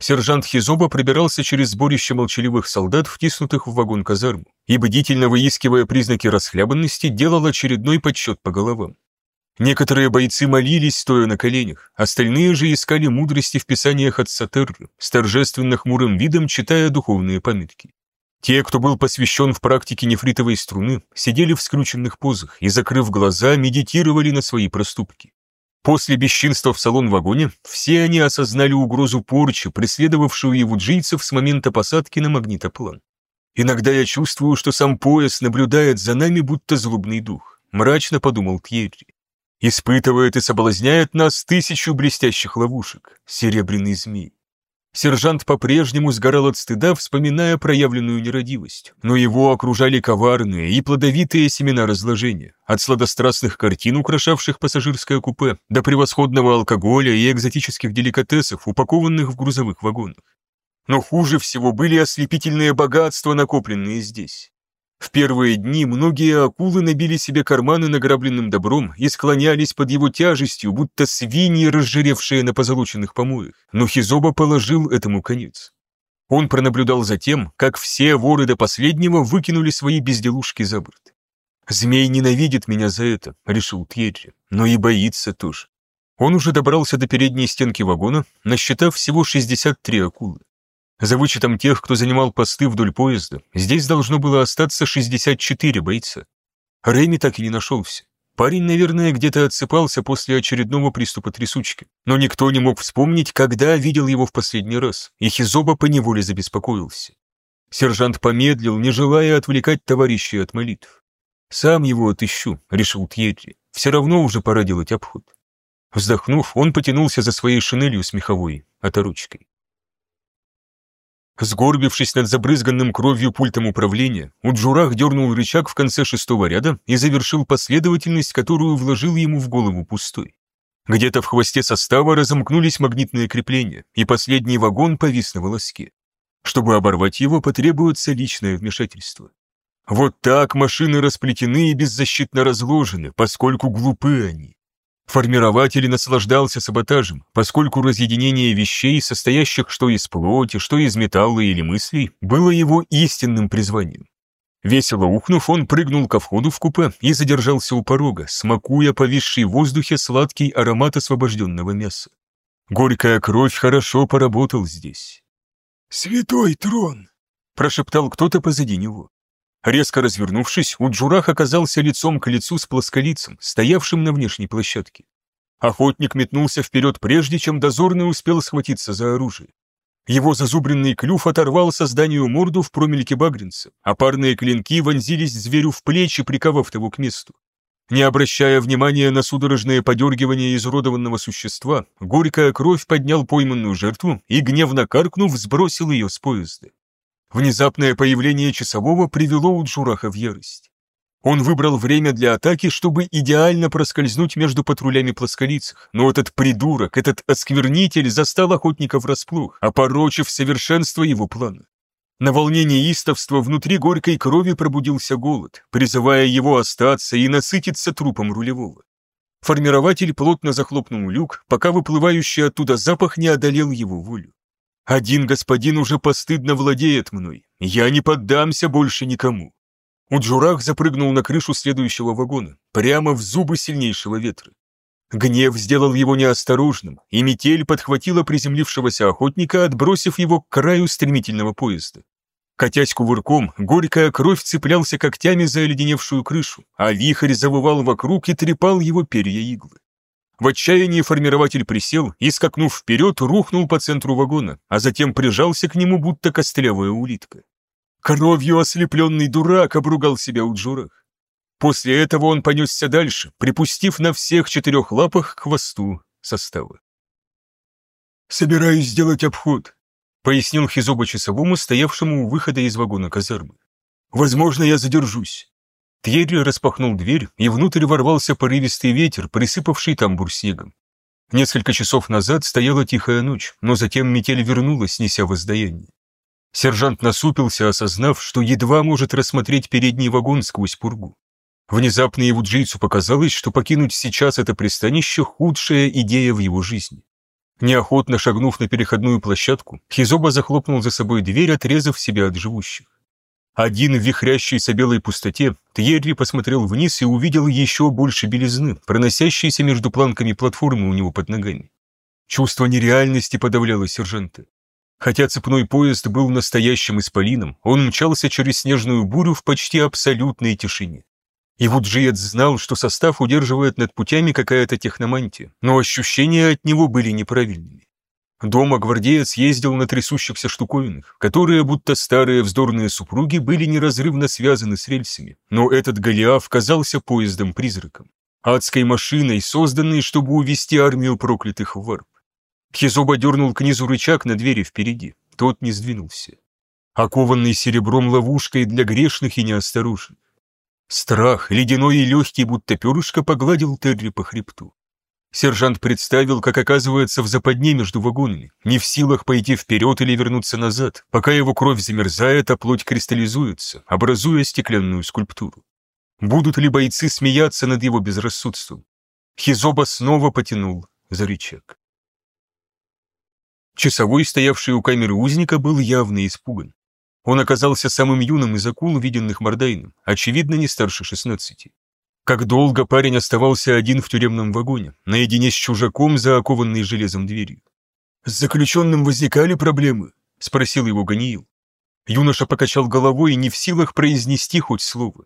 Сержант Хизоба пробирался через сборище молчаливых солдат, втиснутых в вагон казарму, и, бдительно выискивая признаки расхлябанности, делал очередной подсчет по головам. Некоторые бойцы молились, стоя на коленях, остальные же искали мудрости в писаниях от Сатерры, с торжественно хмурым видом читая духовные памятки. Те, кто был посвящен в практике нефритовой струны, сидели в скрученных позах и, закрыв глаза, медитировали на свои проступки. После бесчинства в салон-вагоне все они осознали угрозу порчи, преследовавшую его джийцев с момента посадки на магнитоплан. «Иногда я чувствую, что сам пояс наблюдает за нами, будто злобный дух», — мрачно подумал Тьерри. «Испытывает и соблазняет нас тысячу блестящих ловушек, серебряный змей». Сержант по-прежнему сгорал от стыда, вспоминая проявленную нерадивость, но его окружали коварные и плодовитые семена разложения, от сладострастных картин, украшавших пассажирское купе, до превосходного алкоголя и экзотических деликатесов, упакованных в грузовых вагонах. Но хуже всего были ослепительные богатства, накопленные здесь. В первые дни многие акулы набили себе карманы награбленным добром и склонялись под его тяжестью, будто свиньи, разжиревшие на позолоченных помоях, но Хизоба положил этому конец. Он пронаблюдал за тем, как все воры до последнего выкинули свои безделушки за борт. «Змей ненавидит меня за это», — решил Тьерри, — «но и боится тоже». Он уже добрался до передней стенки вагона, насчитав всего 63 акулы. За вычетом тех, кто занимал посты вдоль поезда, здесь должно было остаться 64 бойца. Рэми так и не нашелся. Парень, наверное, где-то отсыпался после очередного приступа трясучки, но никто не мог вспомнить, когда видел его в последний раз, и Хизоба поневоле забеспокоился. Сержант помедлил, не желая отвлекать товарищей от молитв. «Сам его отыщу», — решил Тьетри. «Все равно уже пора делать обход». Вздохнув, он потянулся за своей шинелью с меховой, оторучкой. Сгорбившись над забрызганным кровью пультом управления, Уджурах дернул рычаг в конце шестого ряда и завершил последовательность, которую вложил ему в голову пустой. Где-то в хвосте состава разомкнулись магнитные крепления, и последний вагон повис на волоске. Чтобы оборвать его, потребуется личное вмешательство. Вот так машины расплетены и беззащитно разложены, поскольку глупы они. Формирователь наслаждался саботажем, поскольку разъединение вещей, состоящих что из плоти, что из металла или мыслей, было его истинным призванием. Весело ухнув, он прыгнул ко входу в купе и задержался у порога, смакуя повисший в воздухе сладкий аромат освобожденного мяса. Горькая кровь хорошо поработал здесь. «Святой трон!» – прошептал кто-то позади него. Резко развернувшись, Уджурах оказался лицом к лицу с плосколицем, стоявшим на внешней площадке. Охотник метнулся вперед, прежде чем дозорный успел схватиться за оружие. Его зазубренный клюв оторвал созданию морду в промельке багринца, а парные клинки вонзились зверю в плечи, приковав его к месту. Не обращая внимания на судорожное подергивание изуродованного существа, горькая кровь поднял пойманную жертву и, гневно каркнув, сбросил ее с поезда. Внезапное появление часового привело Уджураха в ярость. Он выбрал время для атаки, чтобы идеально проскользнуть между патрулями плосколицых, но этот придурок, этот осквернитель застал охотника врасплох, опорочив совершенство его плана. На волне неистовства внутри горькой крови пробудился голод, призывая его остаться и насытиться трупом рулевого. Формирователь плотно захлопнул люк, пока выплывающий оттуда запах не одолел его волю. Один господин уже постыдно владеет мной. Я не поддамся больше никому. Уджурах запрыгнул на крышу следующего вагона, прямо в зубы сильнейшего ветра. Гнев сделал его неосторожным, и метель подхватила приземлившегося охотника, отбросив его к краю стремительного поезда. Катясь кувырком, горькая кровь цеплялся когтями за оледеневшую крышу, а вихрь завывал вокруг и трепал его перья иглы. В отчаянии формирователь присел и, скакнув вперед, рухнул по центру вагона, а затем прижался к нему, будто костлявая улитка. Кровью ослепленный дурак обругал себя у Джурах. После этого он понесся дальше, припустив на всех четырех лапах к хвосту состава. «Собираюсь сделать обход», — пояснил Хизоба часовому, стоявшему у выхода из вагона казармы. «Возможно, я задержусь». Тьерри распахнул дверь, и внутрь ворвался порывистый ветер, присыпавший тамбур снегом. Несколько часов назад стояла тихая ночь, но затем метель вернулась, неся воздаяние. Сержант насупился, осознав, что едва может рассмотреть передний вагон сквозь пургу. Внезапно его джейцу показалось, что покинуть сейчас это пристанище – худшая идея в его жизни. Неохотно шагнув на переходную площадку, Хизоба захлопнул за собой дверь, отрезав себя от живущих. Один в вихрящейся белой пустоте, Тьерри посмотрел вниз и увидел еще больше белизны, проносящейся между планками платформы у него под ногами. Чувство нереальности подавляло сержанта. Хотя цепной поезд был настоящим исполином, он мчался через снежную бурю в почти абсолютной тишине. И Вуджиец знал, что состав удерживает над путями какая-то техномантия, но ощущения от него были неправильными. Дома гвардеец ездил на трясущихся штуковинах, которые, будто старые вздорные супруги, были неразрывно связаны с рельсами, но этот Голиаф казался поездом-призраком, адской машиной, созданной, чтобы увести армию проклятых в варп. Хизоба дернул к низу рычаг на двери впереди, тот не сдвинулся. Окованный серебром ловушкой для грешных и неосторожных. Страх, ледяной и легкий, будто перышко, погладил Терри по хребту. Сержант представил, как оказывается в западне между вагонами, не в силах пойти вперед или вернуться назад, пока его кровь замерзает, а плоть кристаллизуется, образуя стеклянную скульптуру. Будут ли бойцы смеяться над его безрассудством? Хизоба снова потянул за рычаг. Часовой, стоявший у камеры узника, был явно испуган. Он оказался самым юным из акул, виденных Мордайном, очевидно, не старше шестнадцати. Как долго парень оставался один в тюремном вагоне, наедине с чужаком за окованной железом дверью. «С заключенным возникали проблемы?» — спросил его Ганиил. Юноша покачал головой и не в силах произнести хоть слово.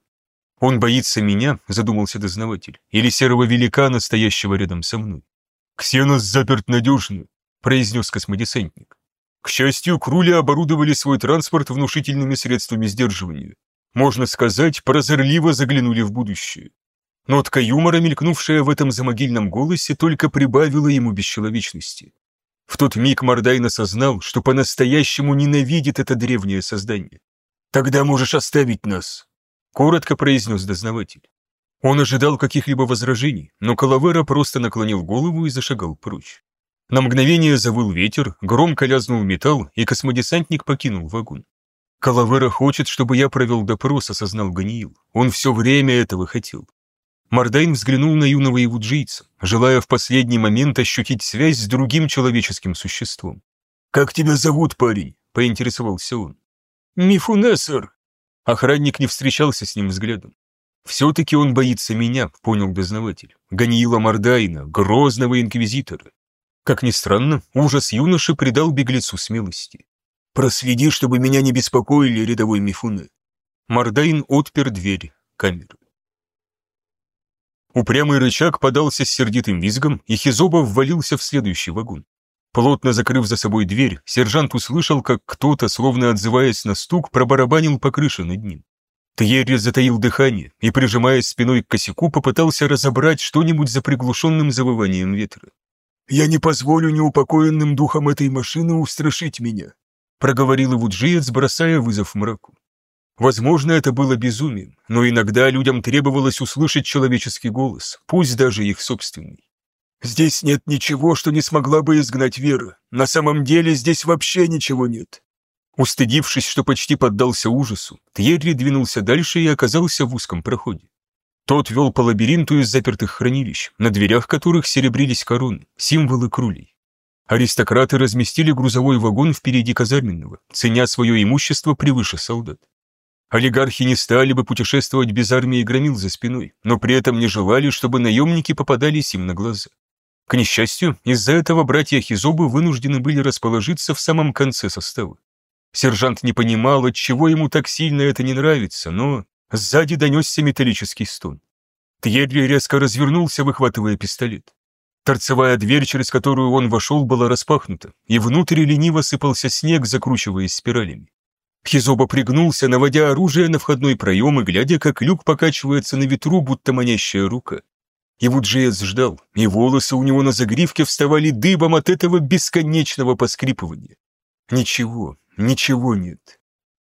«Он боится меня», — задумался дознаватель, «или серого великана, стоящего рядом со мной». «Ксенос заперт надежно», — произнес космодесантник. К счастью, Крули оборудовали свой транспорт внушительными средствами сдерживания. Можно сказать, прозорливо заглянули в будущее. Нотка юмора, мелькнувшая в этом замогильном голосе, только прибавила ему бесчеловечности. В тот миг Мордайн осознал, что по-настоящему ненавидит это древнее создание. «Тогда можешь оставить нас», — коротко произнес дознаватель. Он ожидал каких-либо возражений, но Калавера просто наклонил голову и зашагал прочь. На мгновение завыл ветер, громко лязнул металл, и космодесантник покинул вагон. «Калавера хочет, чтобы я провел допрос», — осознал Ганиил. Он все время этого хотел. Мордайн взглянул на юного ивуджийца, желая в последний момент ощутить связь с другим человеческим существом. «Как тебя зовут, парень?» — поинтересовался он. «Мифунесор!» Охранник не встречался с ним взглядом. «Все-таки он боится меня», — понял дознаватель. Ганиила Мордайна, грозного инквизитора. Как ни странно, ужас юноши придал беглецу смелости. «Проследи, чтобы меня не беспокоили, рядовой Мифуне». Мордайн отпер дверь камеры. Упрямый рычаг подался с сердитым визгом, и Хизоба ввалился в следующий вагон. Плотно закрыв за собой дверь, сержант услышал, как кто-то, словно отзываясь на стук, пробарабанил по крыше над ним. Тьерри затаил дыхание и, прижимаясь спиной к косяку, попытался разобрать что-нибудь за приглушенным завыванием ветра. «Я не позволю неупокоенным духам этой машины устрашить меня», проговорил Ивуджиец, бросая вызов мраку. Возможно, это было безумием, но иногда людям требовалось услышать человеческий голос, пусть даже их собственный. «Здесь нет ничего, что не смогла бы изгнать вера. На самом деле здесь вообще ничего нет». Устыдившись, что почти поддался ужасу, Тьерри двинулся дальше и оказался в узком проходе. Тот вел по лабиринту из запертых хранилищ, на дверях которых серебрились короны, символы крулей. Аристократы разместили грузовой вагон впереди казарменного, ценя свое имущество превыше солдат. Олигархи не стали бы путешествовать без армии громил за спиной, но при этом не желали, чтобы наемники попадались им на глаза. К несчастью, из-за этого братья Хизобы вынуждены были расположиться в самом конце состава. Сержант не понимал, от чего ему так сильно это не нравится, но сзади донесся металлический стон. Тьерри резко развернулся, выхватывая пистолет. Торцевая дверь, через которую он вошел, была распахнута, и внутрь лениво сыпался снег, закручиваясь спиралями. Хизоба пригнулся, наводя оружие на входной проем и глядя, как люк покачивается на ветру, будто манящая рука. Вот Джейс ждал, и волосы у него на загривке вставали дыбом от этого бесконечного поскрипывания. Ничего, ничего нет.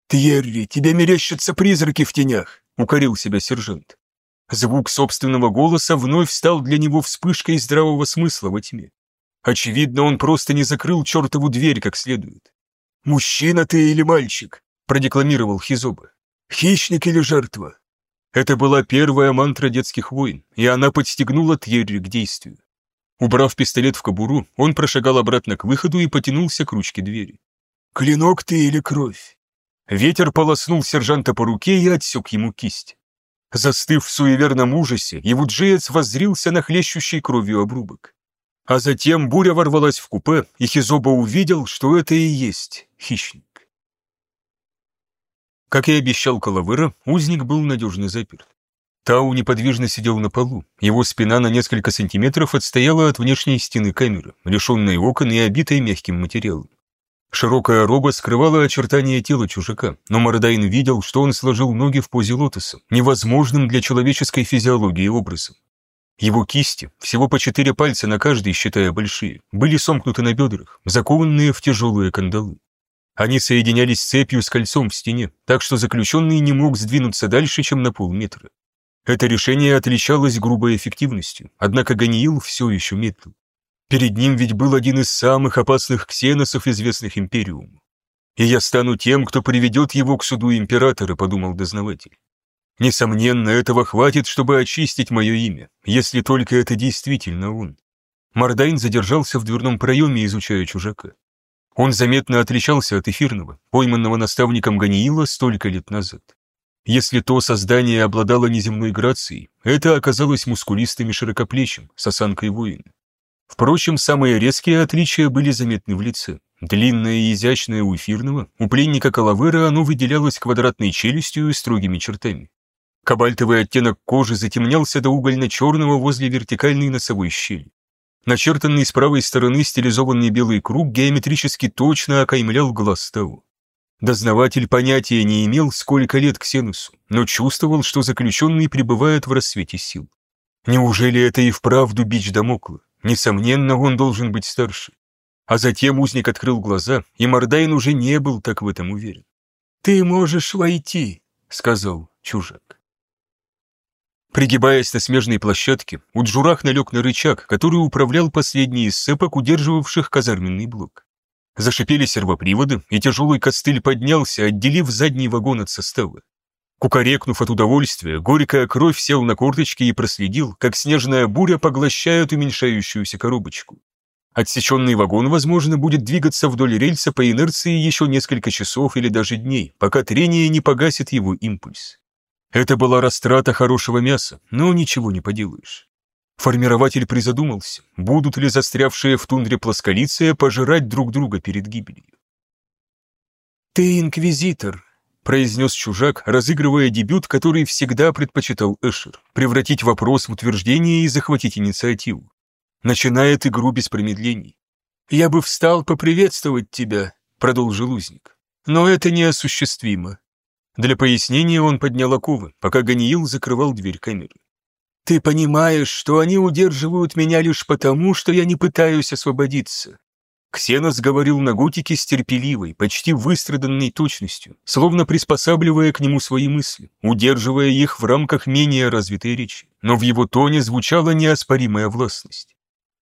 «Тьерри, тебе мерещатся призраки в тенях!» — укорил себя сержант. Звук собственного голоса вновь стал для него вспышкой здравого смысла во тьме. Очевидно, он просто не закрыл чертову дверь как следует. «Мужчина ты или мальчик?» Продекламировал Хизоба. «Хищник или жертва?» Это была первая мантра детских войн, и она подстегнула Тьерри к действию. Убрав пистолет в кобуру, он прошагал обратно к выходу и потянулся к ручке двери. «Клинок ты или кровь?» Ветер полоснул сержанта по руке и отсек ему кисть. Застыв в суеверном ужасе, его джеец воззрился на хлещущий кровью обрубок. А затем буря ворвалась в купе, и Хизоба увидел, что это и есть хищник. Как и обещал Калавыра, узник был надежно заперт. Тау неподвижно сидел на полу, его спина на несколько сантиметров отстояла от внешней стены камеры, лишенной окон и обитой мягким материалом. Широкая роба скрывала очертания тела чужака, но Мордайн видел, что он сложил ноги в позе лотоса, невозможным для человеческой физиологии образом. Его кисти, всего по четыре пальца на каждый, считая большие, были сомкнуты на бедрах, закованные в тяжелые кандалы. Они соединялись цепью с кольцом в стене, так что заключенный не мог сдвинуться дальше, чем на полметра. Это решение отличалось грубой эффективностью, однако Ганиил все еще медлил. Перед ним ведь был один из самых опасных ксеносов, известных Империуму. «И я стану тем, кто приведет его к суду Императора», — подумал дознаватель. Несомненно, этого хватит, чтобы очистить мое имя, если только это действительно он. Мордайн задержался в дверном проеме, изучая чужака. Он заметно отличался от эфирного, пойманного наставником Ганиила столько лет назад. Если то создание обладало неземной грацией, это оказалось мускулистым и широкоплечим, с осанкой воина. Впрочем, самые резкие отличия были заметны в лице. Длинное и изящное у эфирного, у пленника Калавера оно выделялось квадратной челюстью и строгими чертами. Кабальтовый оттенок кожи затемнялся до угольно-черного возле вертикальной носовой щели. Начертанный с правой стороны стилизованный белый круг геометрически точно окаймлял глаз того. Дознаватель понятия не имел, сколько лет Ксенусу, но чувствовал, что заключенный пребывает в рассвете сил. Неужели это и вправду бич Дамокла? Несомненно, он должен быть старше. А затем узник открыл глаза, и Мордайн уже не был так в этом уверен. «Ты можешь войти», — сказал чужак. Пригибаясь на смежной площадке, Уджурах налег на рычаг, который управлял последней из цепок, удерживавших казарменный блок. Зашипели сервоприводы, и тяжелый костыль поднялся, отделив задний вагон от состава. Кукарекнув от удовольствия, горькая кровь сел на корточки и проследил, как снежная буря поглощает уменьшающуюся коробочку. Отсеченный вагон, возможно, будет двигаться вдоль рельса по инерции еще несколько часов или даже дней, пока трение не погасит его импульс. Это была растрата хорошего мяса, но ничего не поделаешь. Формирователь призадумался, будут ли застрявшие в тундре плосколиция пожирать друг друга перед гибелью. «Ты инквизитор», — произнес чужак, разыгрывая дебют, который всегда предпочитал Эшер, превратить вопрос в утверждение и захватить инициативу. Начинает игру без промедлений. «Я бы встал поприветствовать тебя», — продолжил узник. «Но это неосуществимо. Для пояснения он поднял оковы, пока Ганиил закрывал дверь камеры. «Ты понимаешь, что они удерживают меня лишь потому, что я не пытаюсь освободиться». Ксенос говорил на готике с терпеливой, почти выстраданной точностью, словно приспосабливая к нему свои мысли, удерживая их в рамках менее развитой речи. Но в его тоне звучала неоспоримая властность.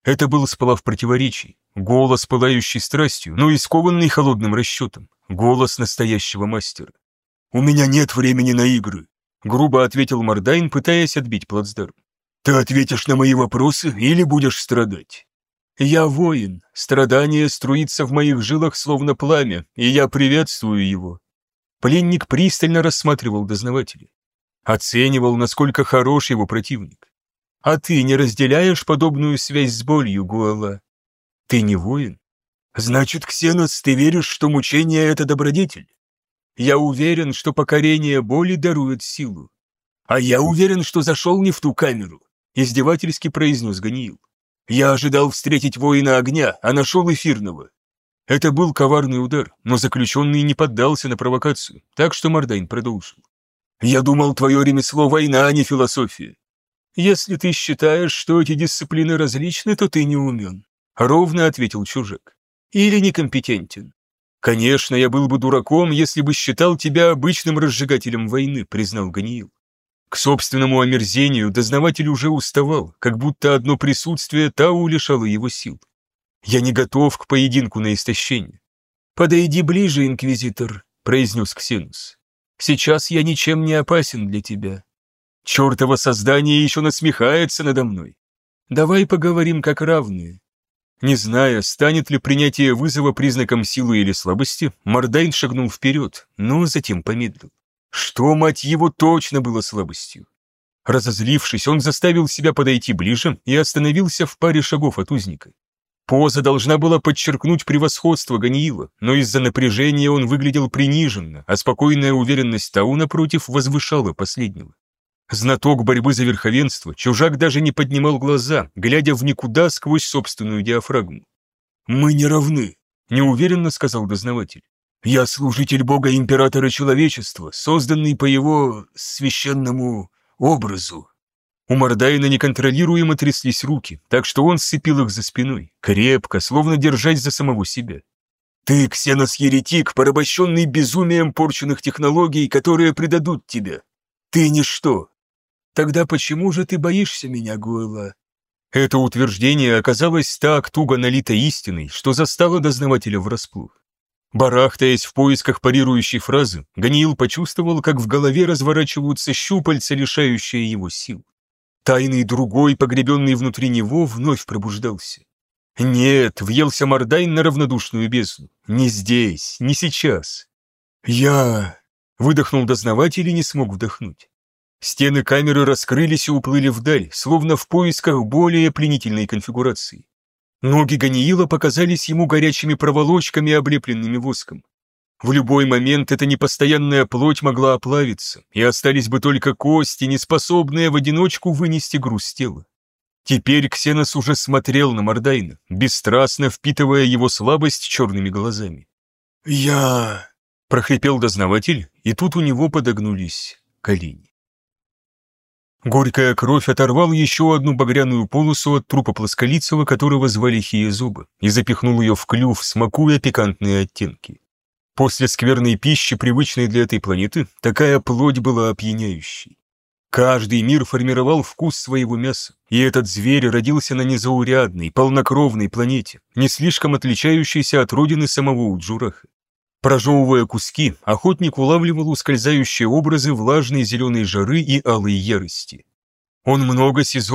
Это был сплав противоречий, голос, пылающий страстью, но и скованный холодным расчетом, голос настоящего мастера. «У меня нет времени на игры», — грубо ответил Мордайн, пытаясь отбить плацдарм. «Ты ответишь на мои вопросы или будешь страдать?» «Я воин, страдание струится в моих жилах словно пламя, и я приветствую его». Пленник пристально рассматривал дознавателя. Оценивал, насколько хорош его противник. «А ты не разделяешь подобную связь с болью, Гуала?» «Ты не воин?» «Значит, Ксенос, ты веришь, что мучение — это добродетель?» Я уверен, что покорение боли дарует силу. А я уверен, что зашел не в ту камеру, издевательски произнес Ганиил. Я ожидал встретить воина огня, а нашел эфирного. Это был коварный удар, но заключенный не поддался на провокацию, так что Мордайн продолжил. «Я думал, твое ремесло — война, а не философия. Если ты считаешь, что эти дисциплины различны, то ты не умен», — ровно ответил чужак. «Или некомпетентен. «Конечно, я был бы дураком, если бы считал тебя обычным разжигателем войны», — признал Ганиил. К собственному омерзению дознаватель уже уставал, как будто одно присутствие Тау лишало его сил. «Я не готов к поединку на истощение». «Подойди ближе, инквизитор», — произнес Ксенус. «Сейчас я ничем не опасен для тебя. Чертово создание еще насмехается надо мной. Давай поговорим как равные. Не зная, станет ли принятие вызова признаком силы или слабости, Мордайн шагнул вперед, но затем помедлил. Что, мать его, точно было слабостью? Разозлившись, он заставил себя подойти ближе и остановился в паре шагов от узника. Поза должна была подчеркнуть превосходство Ганиила, но из-за напряжения он выглядел приниженно, а спокойная уверенность Тау напротив возвышала последнего. Знаток борьбы за верховенство, чужак даже не поднимал глаза, глядя в никуда сквозь собственную диафрагму. «Мы не равны», — неуверенно сказал дознаватель. «Я служитель бога императора человечества, созданный по его священному образу». У Мордайна неконтролируемо тряслись руки, так что он сцепил их за спиной, крепко, словно держась за самого себя. «Ты, ксенос-еретик, порабощенный безумием порченных технологий, которые предадут тебя. Ты ничто». «Тогда почему же ты боишься меня, Гуэла?» Это утверждение оказалось так туго налито истиной, что застало дознавателя врасплох. Барахтаясь в поисках парирующей фразы, Ганиил почувствовал, как в голове разворачиваются щупальца, лишающие его сил. Тайный другой, погребенный внутри него, вновь пробуждался. Нет, въелся Мордайн на равнодушную бездну. Не здесь, не сейчас. Я... Выдохнул дознаватель и не смог вдохнуть. Стены камеры раскрылись и уплыли вдаль, словно в поисках более пленительной конфигурации. Ноги Ганиила показались ему горячими проволочками, облепленными воском. В любой момент эта непостоянная плоть могла оплавиться, и остались бы только кости, неспособные в одиночку вынести груз тела. Теперь Ксенос уже смотрел на Мордайна, бесстрастно впитывая его слабость черными глазами. «Я...» — прохрипел дознаватель, и тут у него подогнулись колени. Горькая кровь оторвал еще одну багряную полосу от трупа плосколицего, которого звали Хиезуба, и запихнул ее в клюв, смакуя пикантные оттенки. После скверной пищи, привычной для этой планеты, такая плоть была опьяняющей. Каждый мир формировал вкус своего мяса, и этот зверь родился на незаурядной, полнокровной планете, не слишком отличающейся от родины самого Уджураха. Прожевывая куски, охотник улавливал ускользающие образы влажной зеленой жары и алой ярости. Он много сезонов